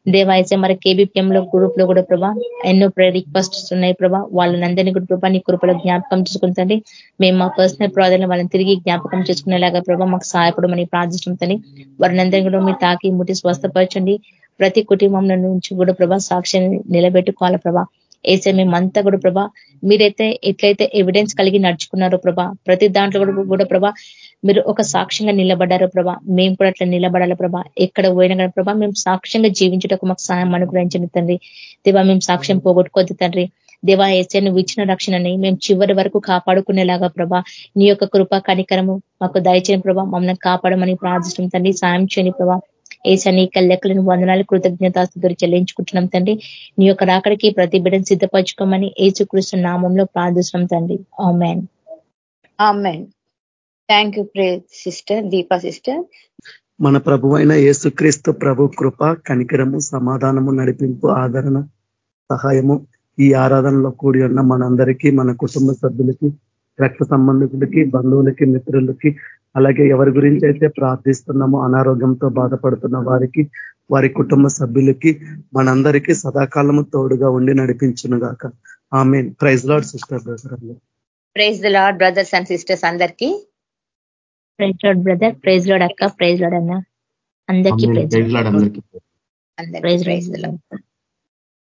S2: దేవాయసే మరి కేబిపిఎం లో గ్రూప్లో కూడా ప్రభా ఎన్నో రిక్వెస్ట్స్ ఉన్నాయి ప్రభా. వాళ్ళని కూడా ప్రభా నీ కృపలో జ్ఞాపకం చేసుకుంటండి మేము మా పర్సనల్ ప్రాధాన్యం వాళ్ళని తిరిగి జ్ఞాపకం చేసుకునేలాగా ప్రభా మాకు సహాయపడమని ప్రార్థిస్తుంటని వారిని అందరినీ కూడా మీరు తాకి ముట్టి స్వస్థపరచండి. ప్రతి కుటుంబం నుంచి కూడా ప్రభా సాక్ష్యాన్ని నిలబెట్టుకోవాలి ప్రభా. ఏసే మేమంతా కూడా ప్రభా మీరైతే ఎట్లయితే ఎవిడెన్స్ కలిగి నడుచుకున్నారో ప్రభా ప్రతి దాంట్లో కూడా కూడా ప్రభా మీరు ఒక సాక్ష్యంగా నిలబడ్డారో ప్రభా. మేము కూడా అట్లా నిలబడాలి ప్రభా. ఎక్కడ పోయినా కానీ ప్రభా మేము సాక్ష్యంగా జీవించటకు మాకు సాయం అనుగ్రహించండి తండ్రి. దేవా మేము సాక్ష్యం పోగొట్టుకోద్దు తండ్రి. దేవా ఏసే నువ్వు ఇచ్చిన రక్షణని మేము చివరి వరకు కాపాడుకునేలాగా ప్రభా. నీ యొక్క కృప కనికరము మాకు దయచేయని ప్రభా. మమ్మల్ని కాపాడమని ప్రార్థిస్తాం తండ్రి. సాయం చేయని ప్రభా. ఏసా నీ లెక్కలను వందనాలు కృతజ్ఞతాస్తుతులు చెల్లించుకుంటున్నాం తండ్రి. నీ యొక్క రాకడికి ప్రతి బిడ్డను సిద్ధపరచుకోమని ఏసుకృష్ణ నామంలో ప్రార్థిస్తున్నాం తండ్రి.
S4: Amen. Thank you pray sister Deepa sister
S5: మన ప్రభు అయిన యేసుక్రీస్తు ప్రభు కృప కనికరము సమాధానము నడిపింపు ఆదరణ సహాయము ఈ ఆరాధనలో కూడి ఉన్న మనందరికీ మన కుటుంబ సభ్యులకి రక్త సంబంధికులకి బంధువులకి మిత్రులకి అలాగే ఎవరి గురించి అయితే ప్రార్థిస్తున్నామో అనారోగ్యంతో బాధపడుతున్న వారికి వారి కుటుంబ సభ్యులకి మనందరికీ సదాకాలము తోడుగా ఉండి నడిపించును గాక. ఆమె praise Lord sister
S4: praise Lord brothers and sisters అందరికీ.
S2: Praise Lord brother praise Lord అక్క. ప్రైజ్ లాడ్ అన్న. అందరికీ ప్రైజ్
S3: ప్రైజ్
S2: ప్రైజ్